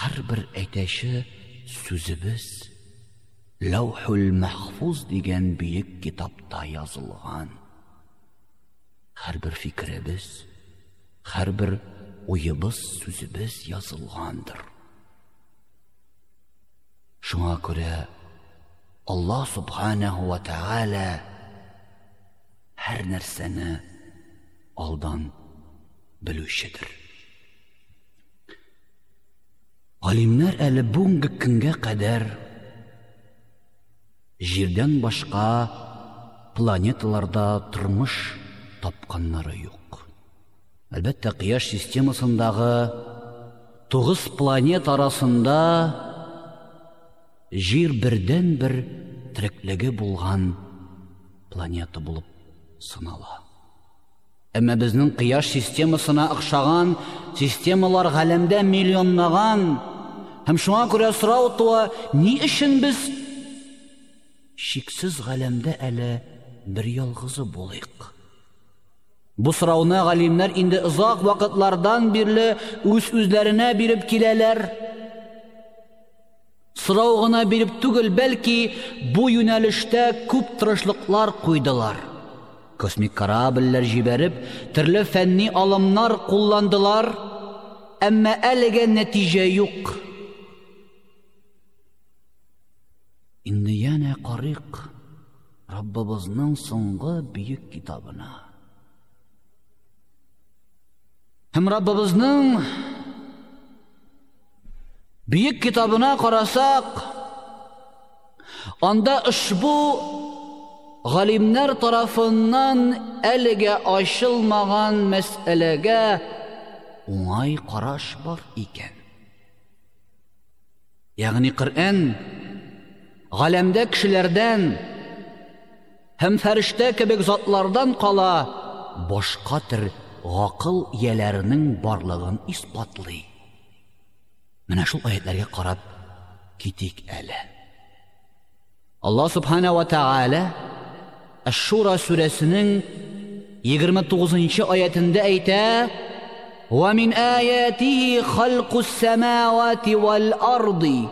һәрбер әйтәче сүзебез лаухул махфуз дигән биек китапта язылган һәрбер фикеребез һәрбер уйыбыз сүзебез язылгандыр шуңа күрә алла субханаһу ва тааля һәр нәрсәне алдан белүчедер Алимнәр әле бүгенге көнгә кадәр җирдән башка планеталарда тормыш тапканнары юк. Әлбәттә, Кыяш системасындагы тугыз планет арасында җир бердән бер тереклеге булган планета булып сынала. Әмма безнең Кыяш системасына охшаган системалар галәмдә миллионнаган һәм шуңа күрә сорау туа, ни өчен шиксез галәмдә әле бер ялгызы булыйк? Бу сорауны галимнәр инде озак вакытлардан бирле үз үзләренә биреп киләләр. Сорау гына биреп түгел, бәлки бу юнәлештә күп тырышлыклар куйдылар. Космик корабльләр җибәреп, төрле фәнни алымнар кулландылар, әмма әлегә нәтиҗә юк. Инде янә карык Раббыбызның соңгы бөек китабына. Һәм Раббыбызның бөек китабына карасак, анда ушбу галимнәр тарафыннан әлегә ачылмаган мәсьәләгә уңай караш бар икән. Ягъни Коръән галәмдә кешеләрдән һәм фәрештә кебек затлардан кала башка төр ғақыл иеләренең барлығын испатлый. Менә шул аятларга карап китик әле. Аллаһ субхана ва тааля Аш-Шура сүрәсенең 29-нчы аятында әйтә: "Ва мин аятиhi халқус самавати вал арди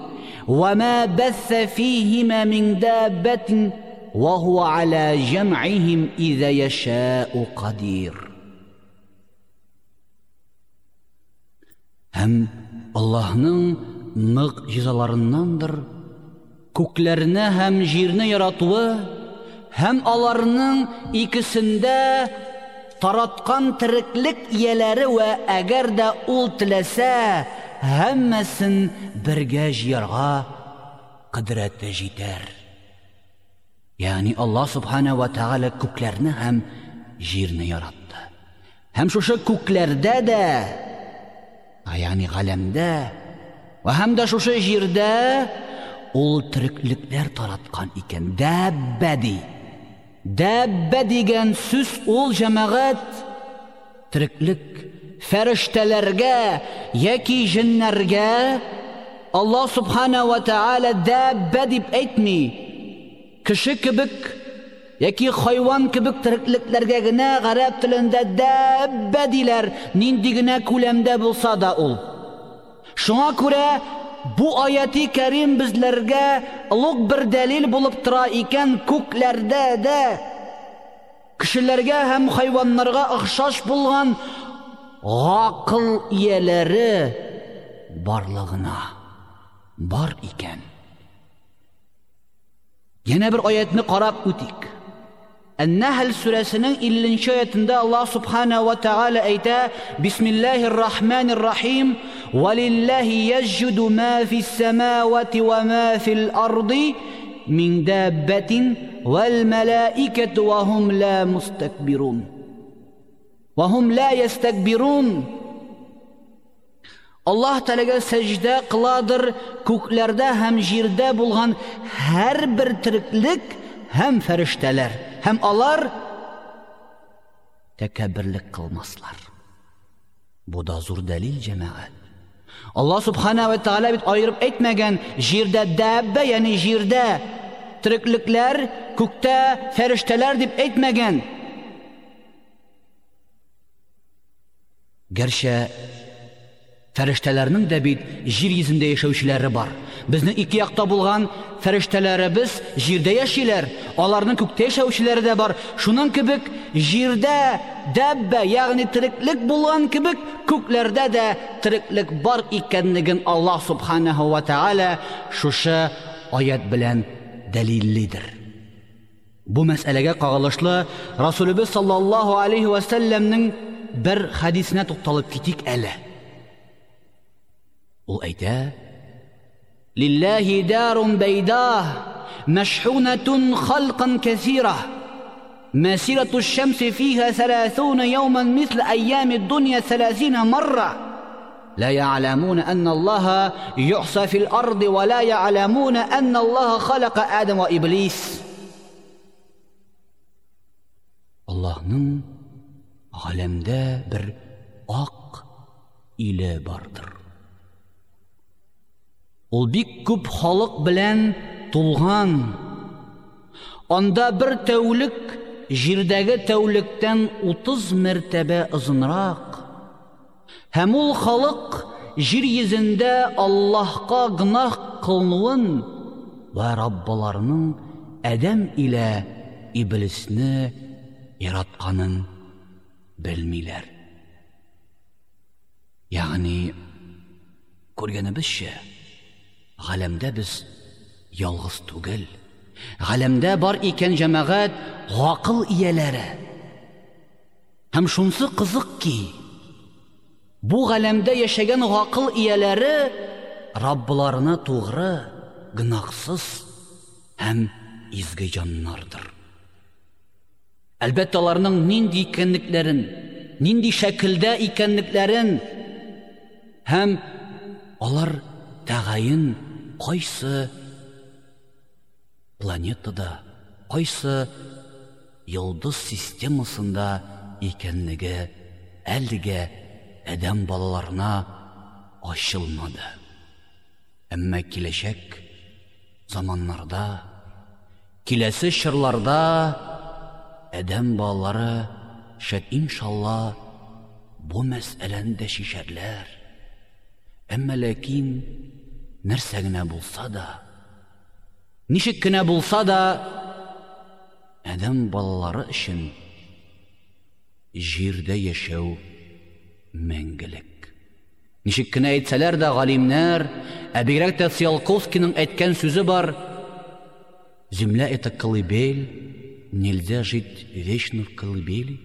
ва ма басса фихима мин даббатин ва хува ала jam'ihim idza yasha'u qadir." һәм Аллаһның нык җизаларыннандыр күкләрне һәм җирне яратуы һәм аларның икесендә тараткан тереклек ияләре вә әгәр дә ул теләсә һәммәсен бергә җыярга кыдрәте җитәр ягъни алла субхана ва тағала күкләрне һәм җирне яратты һәм шушы күкләрдә дә ягъни галәмдә ва һәм дә шушы җирдә ул тереклекләр тараткан икән дәббә ди дәббә дигән сүз ул җәмәгать тереклек фәрештәләргә яки җеннәргә Аллаһ субхана ва тааля дәббә дип әйтми кеше кебек яки хайван кебек тереклекләргә генә гарәп телендә дәббә диләр нинди генә күләмдә булса да ул шуңа күрә бу аяти кәрим безләргә олуг бер дәлил булып тора икән күкләрдә дә кешеләргә һәм хайваннарга охшаш булган гақыл ияләре барлыгына бар икән Яна бер аятны карап үтик. Ән-Нәхл сүрәсенең 50 аятында Аллаһ субхана ва тааля әйтә: Бисмиллаһир рахманир рахим. Валиллаһи ясҗуду ма фис самавати ва ма фил арди мин даббатин вал малаикату ва хум ла мустакбирун. Ва хум ла ястакбирун. Аллаһ Тәгаләгә сәҗдә кыладыр күкләрдә һәм җирдә булган һәр бер тереклек һәм фәрештәләр һәм алар тәкәбберлек кылмаслар. Бу да зур дәлил җәмәгать. Аллаһ субхана ва тааля бит айырып әйтмәгән җирдә дәббә, ягъни җирдә тиреклекләр, күктә фәрештәләр дип әйтмәгән. Гәрчә фәрештәләрнең дә бит җир йөзендә яшәүчеләре бар. Безнең ике якта булган фәрештәләребез җирдә яшиләр. Аларның күктә яшәүчеләре дә бар. Шуның кебек җирдә дәббә, ягъни тиреклек булган кебек, күкләрдә дә тиреклек бар икәнлеген Аллаһ субханаһу ва тааля шушы аят белән дәлиллидер. Бу мәсьәләгә кагылышлы Расулыбыз саллаллаһу алейхи ва сәлләмнең бер хадисенә тукталып китик әле. Ул әйтә: لله دار بيداه مشحونة خلقا كثيرة. مسيرة الشمس فيها ثلاثون يوما مثل أيام الدنيا ثلاثين مرة. لا يعلمون أن الله يحصى في الأرض ولا يعلمون أن الله خلق آدم وإبليس. Allah'ın alemde دابر ak إلى vardır. Ул бик күп халык белән тулган. Анда бер тәүлек җирдәге тәүлектән 30 мәртәбә озынрак. Һәм ул халык җир йөзендә Аллаһка гынах кылнуын ва Раббаларының Адәм илә Иблисне яратканын белмиләр. Ягъни күргәнебезчә, Галәмдә без ялгыз түгел. Галәмдә бар икән җәмәгать гакыл ияләре. Һәм шунсы кызык ки, бу галәмдә яшәгән гакыл ияләре Раббыларына тугры, гынахсыз һәм изге җаннардыр. Әлбәттә аларның нинди икәнлекләрен, нинди шәкелдә икәнлекләрен һәм алар тәгаен кайсы планетада, кайсы йолдыз системасында икәнлеге әлегә адәм балаларына ачылмады. Әмма киләчәк заманнарда, киләсе чырларда адәм балалары шәт иншалла бу мәсьәләне дә шишәрләр. Әмма ләкин нәрсә генә булса да, ничек кенә булса да, әдәм балалары өчен җирдә яшәү мәңгелек. Ничек кенә әйтсәләр дә галимнәр, ә бигрәк тә Циолковскийның әйткән сүзе бар: Земля это колыбель, нельзя жить вечно в колыбели.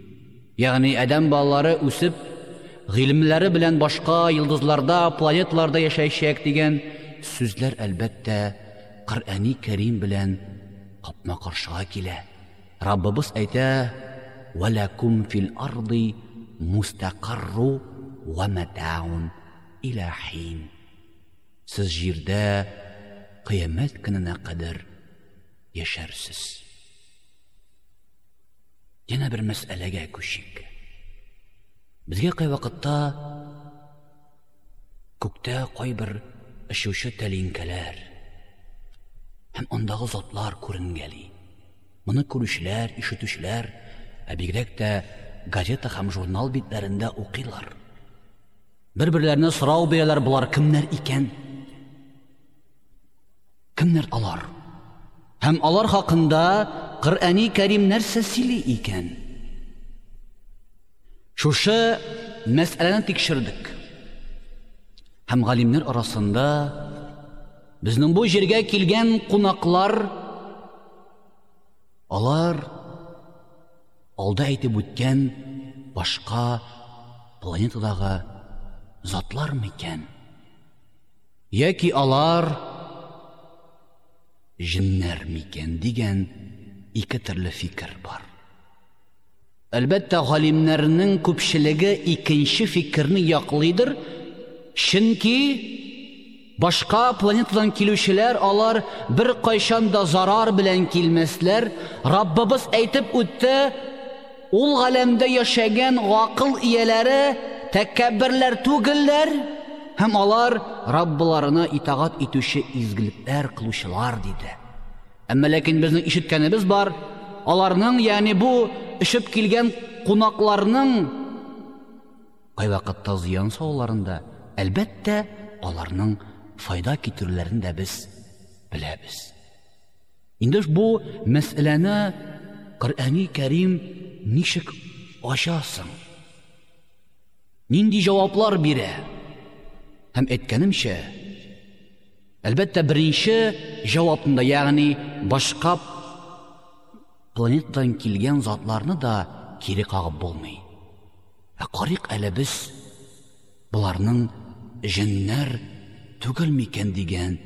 Ягъни әдәм балалары үсеп, гыйлемләре белән башка йолдызларда, планеталарда яшәячәк дигән сүзләр әлбәттә Коръәни Кәрим белән капма каршыга килә. Раббыбыз әйтә: "Валакум фил арди мустақарру ва матаун иля хин." Сез җирдә кыямәт көненә кадәр яшәрсез. Яна бер мәсьәләгә күчик. Безгә кай вакытта күктә кайбер ышучы тәлинкәләр һәм андагы затлар күренгәли. Моны күрүчеләр, ишетүчеләр, ә бигрәк тә газета һәм журнал битләрендә укыйлар. Бер-берләренә сорау бирәләр, булар кемнәр икән? Кемнәр алар? Һәм алар хакында Коръәни Кәрим нәрсә сөйли икән? Шушы мәсьәләне тикшердек. һәм галимнәр арасында безнең бу җиргә килгән кунаклар алар алда әйтеп үткән башка планетадагы затлар микән яки алар җеннәр микән дигән ике төрле фикер бар әлбәттә галимнәрнең күпчелеге икенче фикерне яклыйдыр чөнки башка планетадан килүчеләр алар бер кайчан да зарар белән килмәсләр. Раббыбыз әйтеп үтте ул галәмдә яшәгән гакыл ияләре тәкәбберләр түгелләр һәм алар раббыларына итагать итүче изгелекләр кылучылар диде. Әмма ләкин безнең ишеткәнебез бар аларның ягъни бу эшеп килгән кунакларның кайвакытта зыян салуларында әлбәттә аларның файда китерүләрен дә без беләбез инде бу мәсьәләне коръәни кәрим ничек ачасың нинди җаваплар бирә һәм әйткәнемчә әлбәттә беренче җавапында ягъни башка планетадан килгән затларны да кире кагып булмый ә карыйк әле без буларның җеннәр түгел микән дигән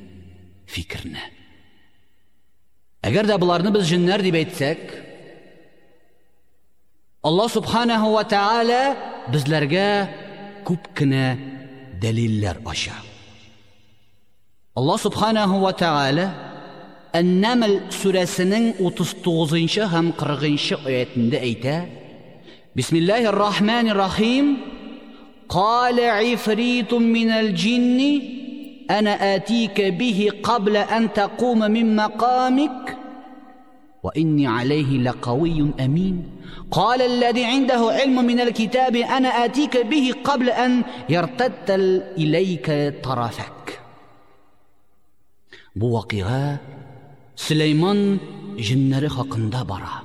фикерне әгәр дә боларны без җеннәр дип әйтсәк алла субханаһу ва тааля безләргә күп кенә дәлилләр ача алла субханаһу ва тааля Ән-Намл сүрәсенең 39 һәм 40 аятында әйтә Бисмиллаһир рахманир рахим قال عفريت من الجن أنا آتيك به قبل أن تقوم من مقامك وإني عليه لقوي أمين. قال الذي عنده علم من الكتاب أنا آتيك به قبل أن يرتد إليك طرفك. vakiğa Süleyman jinləri haqqında bara.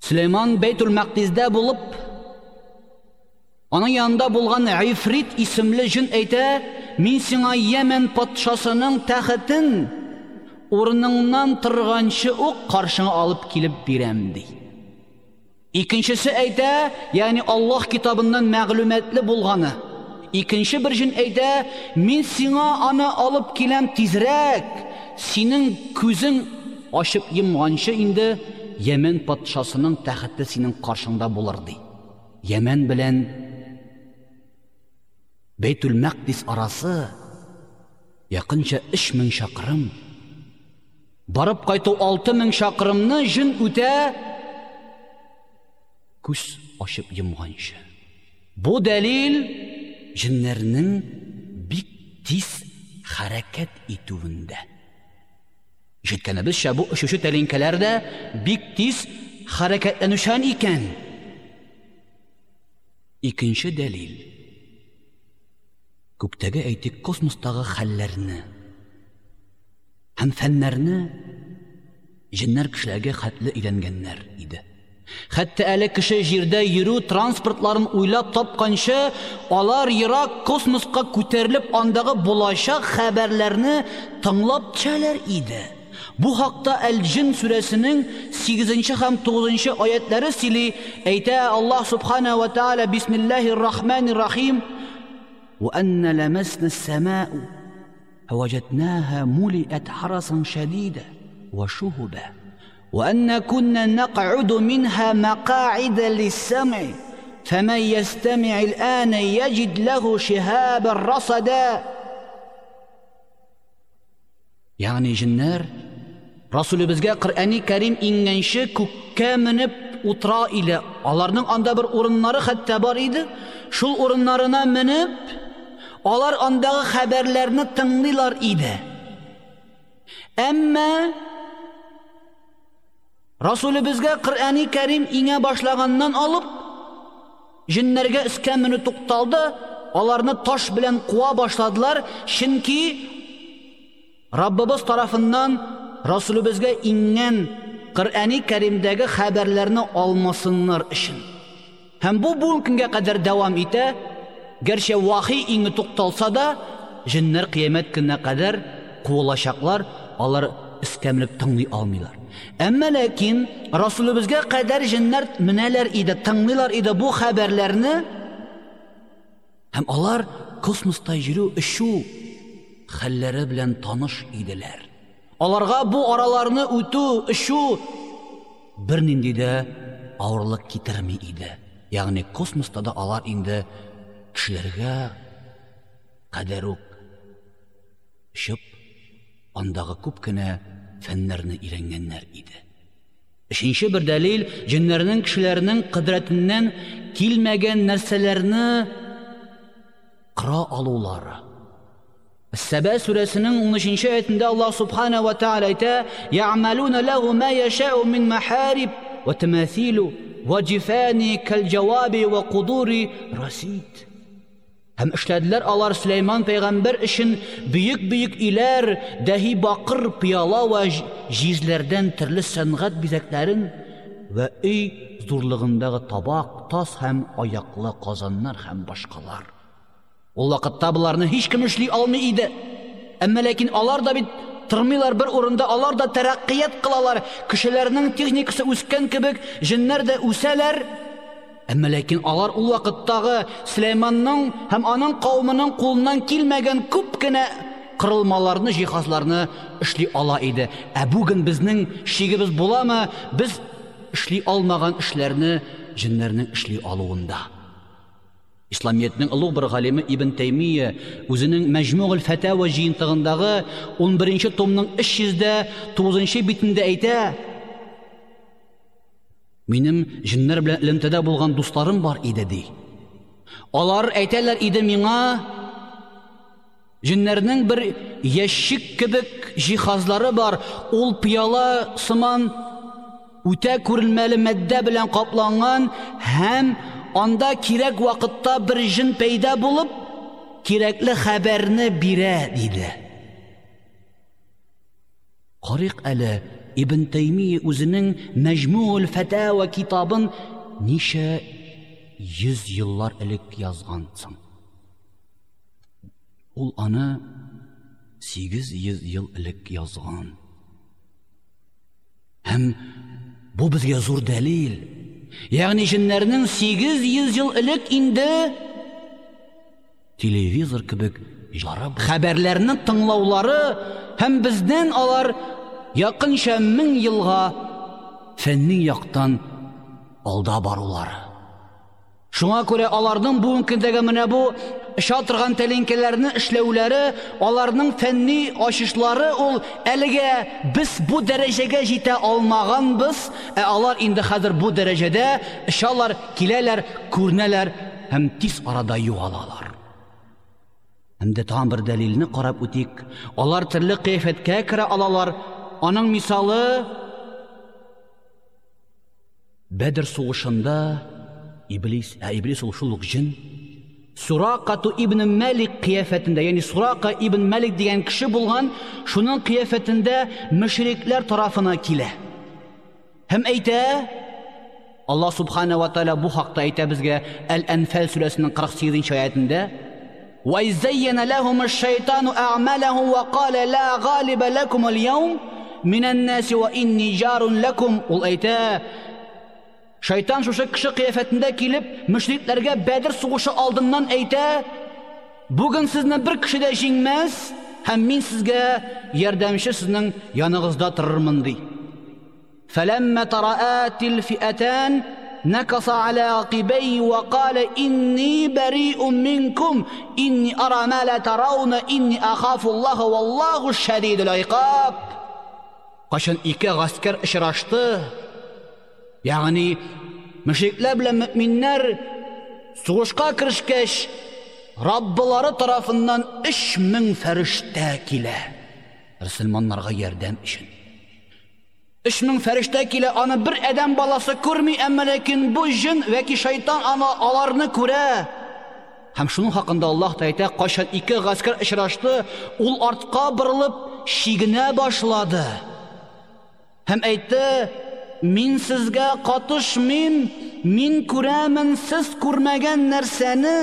Süleyman Beytül Məqdizdə bulub Аның янында булган Ифрит исемле җин әйтә, мин сиңа Йемен патшасының тәхетен урыныңнан торганчы ук каршыңа алып килеп бирәм ди. Икенчесе әйтә, ягъни Аллаһ китабыннан мәгълүматлы булганы. Икенче бер җин әйтә, мин сиңа аны алып киләм тизрәк. Синең күзең ачып йомганчы инде Йемен патшасының тәхете синең каршыңда булыр ди. Йемен белән Бейтул Мәкдис арасы якынча 3000 шақырым. Барып кайту 6000 шақырымны жин үтә күз ашып йомганчы. Бу дәлил җиннәрнең бик тиз хәрәкәт итүендә. Җиткәнебезчә бу өченче тәлинкәләр дә бик тиз хәрәкәтләнүчән икән. Икенче дәлил күктәге әйтик космостагы хәлләрне һәм фәннәрне җеннәр кешеләргә хәтле өйрәнгәннәр иде. Хәтта әле кеше җирдә йөрү транспортларын уйлап тапканчы, алар ерак космоска күтәрелеп андагы булачак хәбәрләрне тыңлап төшәләр иде. Бу хакта Әл-Җин сүрәсенең 8 һәм 9 аятлары сөйли. Әйтә Аллаһ субхана ва тааля бисмиллаһир рахманир рахим وأن لمسنا السماء فوجدناها ملئت حرسا شديدا وشهبا وأن كنا نقعد منها مقاعد للسمع فمن يستمع الآن يجد له شهابا رصدا يعني جنار رسول بزغا قرآني كريم إنغنشي كوكا منب утыра иле аларның анда бер урыннары хәтта бар иде шул урыннарына менеп алар андагы хәбәрләрне тыңлыйлар иде. Әмма Расулыбызга Коръәни Кәрим иңә башлаганнан алып җиннәргә искә мене тукталды, аларны таш белән куа башладылар, чөнки Раббыбыз тарафыннан Расулыбызга иңгән Коръәни Кәримдәге хәбәрләрне алмасыннар өчен. Һәм бу бу көнгә кадәр дәвам итә, Гәрчә вахи иңе тукталса да, җиннәр кыямәт көненә кадәр куылачаклар, алар искәмлек тыңлый алмыйлар. әмма ләкин расулыбызга кадәр җеннәр менәләр иде тыңлыйлар иде бу хәбәрләрне һәм алар космоста йөрү өчү хәлләре белән таныш иделәр аларга бу араларны үтү өчү бернинди дә авырлык китерми иде ягъни космоста да алар инде кешеләргә кадәр үк чып андагы күп кенә фәннәрне өйрәнгәннәр иде. Өченче бер дәлил җиннәрнең кешеләрнең кыдратыннан килмәгән нәрсәләрне кыра алулары. Сәбә сүрәсенең 13нче аятында Аллаһ субхана ва тааля әйтә: "Ямалуна лаху ма яшау мин махариб ва тамасил ва джифани каль җаваби ва кудури расид." һәм эшләделәр алар Сөләйман пәйгамбәр өчен бөек-бөек иләр, дәһи бақыр, пыяла ва җизләрдән төрле сәнгать бизәкләрен ва өй зурлыгындагы табак, тас һәм аяклы казаннар һәм башкалар. Ул вакытта буларны һич кем эшли алмый иде. Әмма ләкин алар да бит тормыйлар бер урында, алар да тәрәккыят кылалар. Кешеләрнең техникасы үскән кебек, җиннәр дә үсәләр. Әмма ләкин алар ул вакыттагы Сөләйманның һәм аның кавымының кулыннан килмәгән күп кенә кырылмаларны, җиһазларны эшли ала иде. Ә бүген безнең шигебез буламы? Без эшли алмаган эшләрне җиннәрнең эшли алуында. Исламиятның улуг бер галиме Ибн Таймия үзенең Мәҗмугул Фатава җыентыгындагы 11нче томның 309нчы битендә әйтә: Минем җиннәр белән элемтәдә булган дусларым бар иде ди. Алар әйтәләр иде миңа җиннәрнең бер яшик кебек җиһазлары бар, ул пыяла сыман үтә күрелмәле мәддә белән капланган һәм анда кирәк вакытта бер җин пәйда булып кирәкле хәбәрне бирә диде Карык әле Ибн Таймия Мәҗмуул Фатава китабын ничә йөз еллар элек язган соң. Ул аны 800 ел элек язган. Һәм бу безгә зур дәлил. Ягъни җиннәрнең 800 ел элек инде телевизор кебек жарып хәбәрләрне тыңлаулары һәм безнең алар якынча 1000 елга фәнни яктан алда барулары. Шуңа күрә аларның бүгенге көндәге менә бу эша торган тәлинкәләрне эшләүләре, аларның фәнни ачышлары ул әлегә без бу дәрәҗәгә җитә алмаганбыз, ә алар инде хәзер бу дәрәҗәдә эшалар, киләләр, күрнәләр һәм тиз арада югалалар. Һәм дә тагын бер дәлилне карап үтик. Алар төрле кыяфәткә керә алалар. Аның мисалы Бәдр сугышында Иблис, ә Иблис ул шул ибн Малик кыяфәтендә, ягъни Сурака ибн Малик дигән кеше булган, шуның кыяфәтендә мөшрикләр тарафына килә. Һәм әйтә, Аллаһ субхана ва тааля бу хакта әйтә безгә Әл-Анфал сүрәсенең 48-нче аятында, "Ва иззайяна лахум аш-шайтану а'малахум ва qala la ghaliba lakum al-yawm minan-nas wa inni jarun lakum." Ул әйтә, Шайтан шушы кеше кыяфәтендә килеп, мөшрикләргә Бәдр сугышы алдыннан әйтә: "Бүген сезне бер кеше дә җиңмәс, һәм мин сезгә ярдәмче сезнең яныгызда торырмын" ди. فلما تراءت الفئتان نكص على عقبيه وقال إني بريء منكم إني أرى ما لا ترون إني أخاف الله والله الشديد العقاب Кашан ике гаскәр очрашты, ягъни мөшрикләр белән мөэминнәр сугышка киришкәч, Раббылары тарафыннан 3000 фәриштә килә. Мөселманнарга ярдәм өчен. 3000 фәриштә келе, аны бир адам баласы көрмей, әмма ләкин бу җин яки шайтан аны аларны күрә. Һәм шуның хакында Аллаһ тәйтә кашан ике гаскәр очрашты, ул артка борылып шигенә башлады. Һәм әйтте, Мин сезгә катышмыйм, мин күрәмен сез күрмәгән нәрсәне.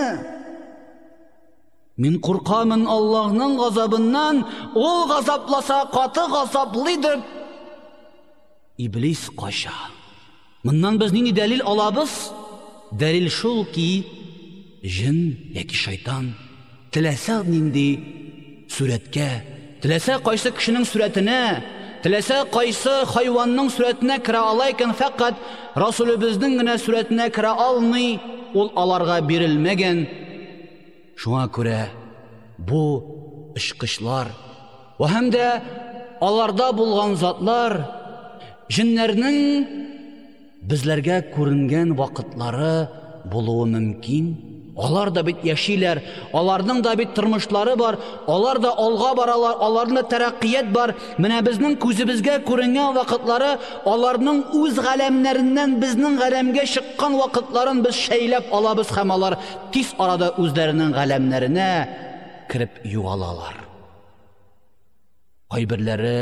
Мин куркамын Аллаһның газабыннан, ул газапласа каты газаплыйдыр. иблис кача моннан без нинди дәлил алабыз дәлил шул ки жин яки шайтан теләсә нинди сүрәткә теләсә кайсы кешенең сүрәтенә теләсә кайсы хайванның сүрәтенә керә ала икән фәкать расулыбызның гына сүрәтенә керә алмый ул аларга бирелмәгән шуңа күрә бу ышкычлар ва һәм дә аларда булган затлар җиннәрнең безләргә күренгән вакытлары булуы мөмкин. Алар да бит яшиләр, аларның да бит тормышлары бар, алар да алга баралар, аларның да тәрәккыят бар. Менә безнең күзебезгә күренгән вакытлары, аларның үз галәмнәреннән безнең галәмгә чыккан вакытларын без шәйләп алабыз һәм алар тиз арада үзләренең галәмнәренә кирип югалалар. Кайберләре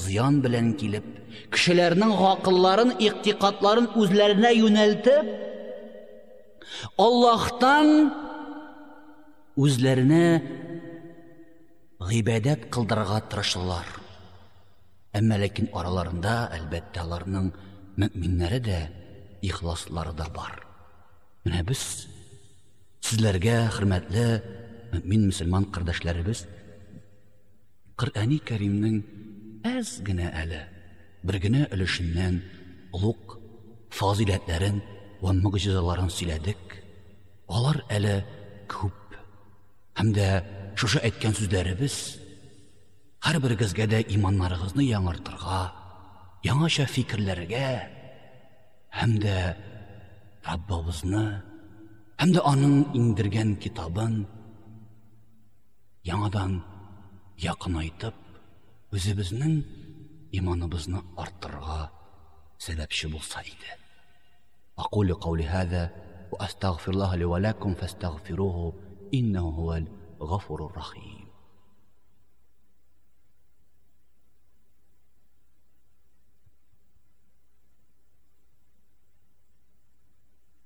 зыян белән килеп, кешеләрнең гакылларын, иктикатларын үзләренә юнәлтеп, Аллаһтан үзләренә гыйбадәт кылдырырга тырышалар. Әмма ләкин араларында әлбәттә аларның мөэминнәре дә, ихласлары да бар. Менә без сезләргә хөрмәтле мөэмин мөселман кардәшләребез Коръәни Кәримнең әз генә әле бер генә өлешеннән фазиләтләрен ва мөгъҗизаларын сөйләдек. Алар әле күп. Һәм дә шушы әйткән сүзләребез һәрберегезгә дә иманнарыгызны яңартырга, яңаша фикерләргә һәм дә Раббыбызны һәм дә аның иңдергән китабын яңадан якынайтып, үзебезнең иманыбызны арттырырга сәбәпче булса иде. أقول قولي هذا وأستغفر الله لي ولكم فاستغفروه إنه هو الغفور الرحيم.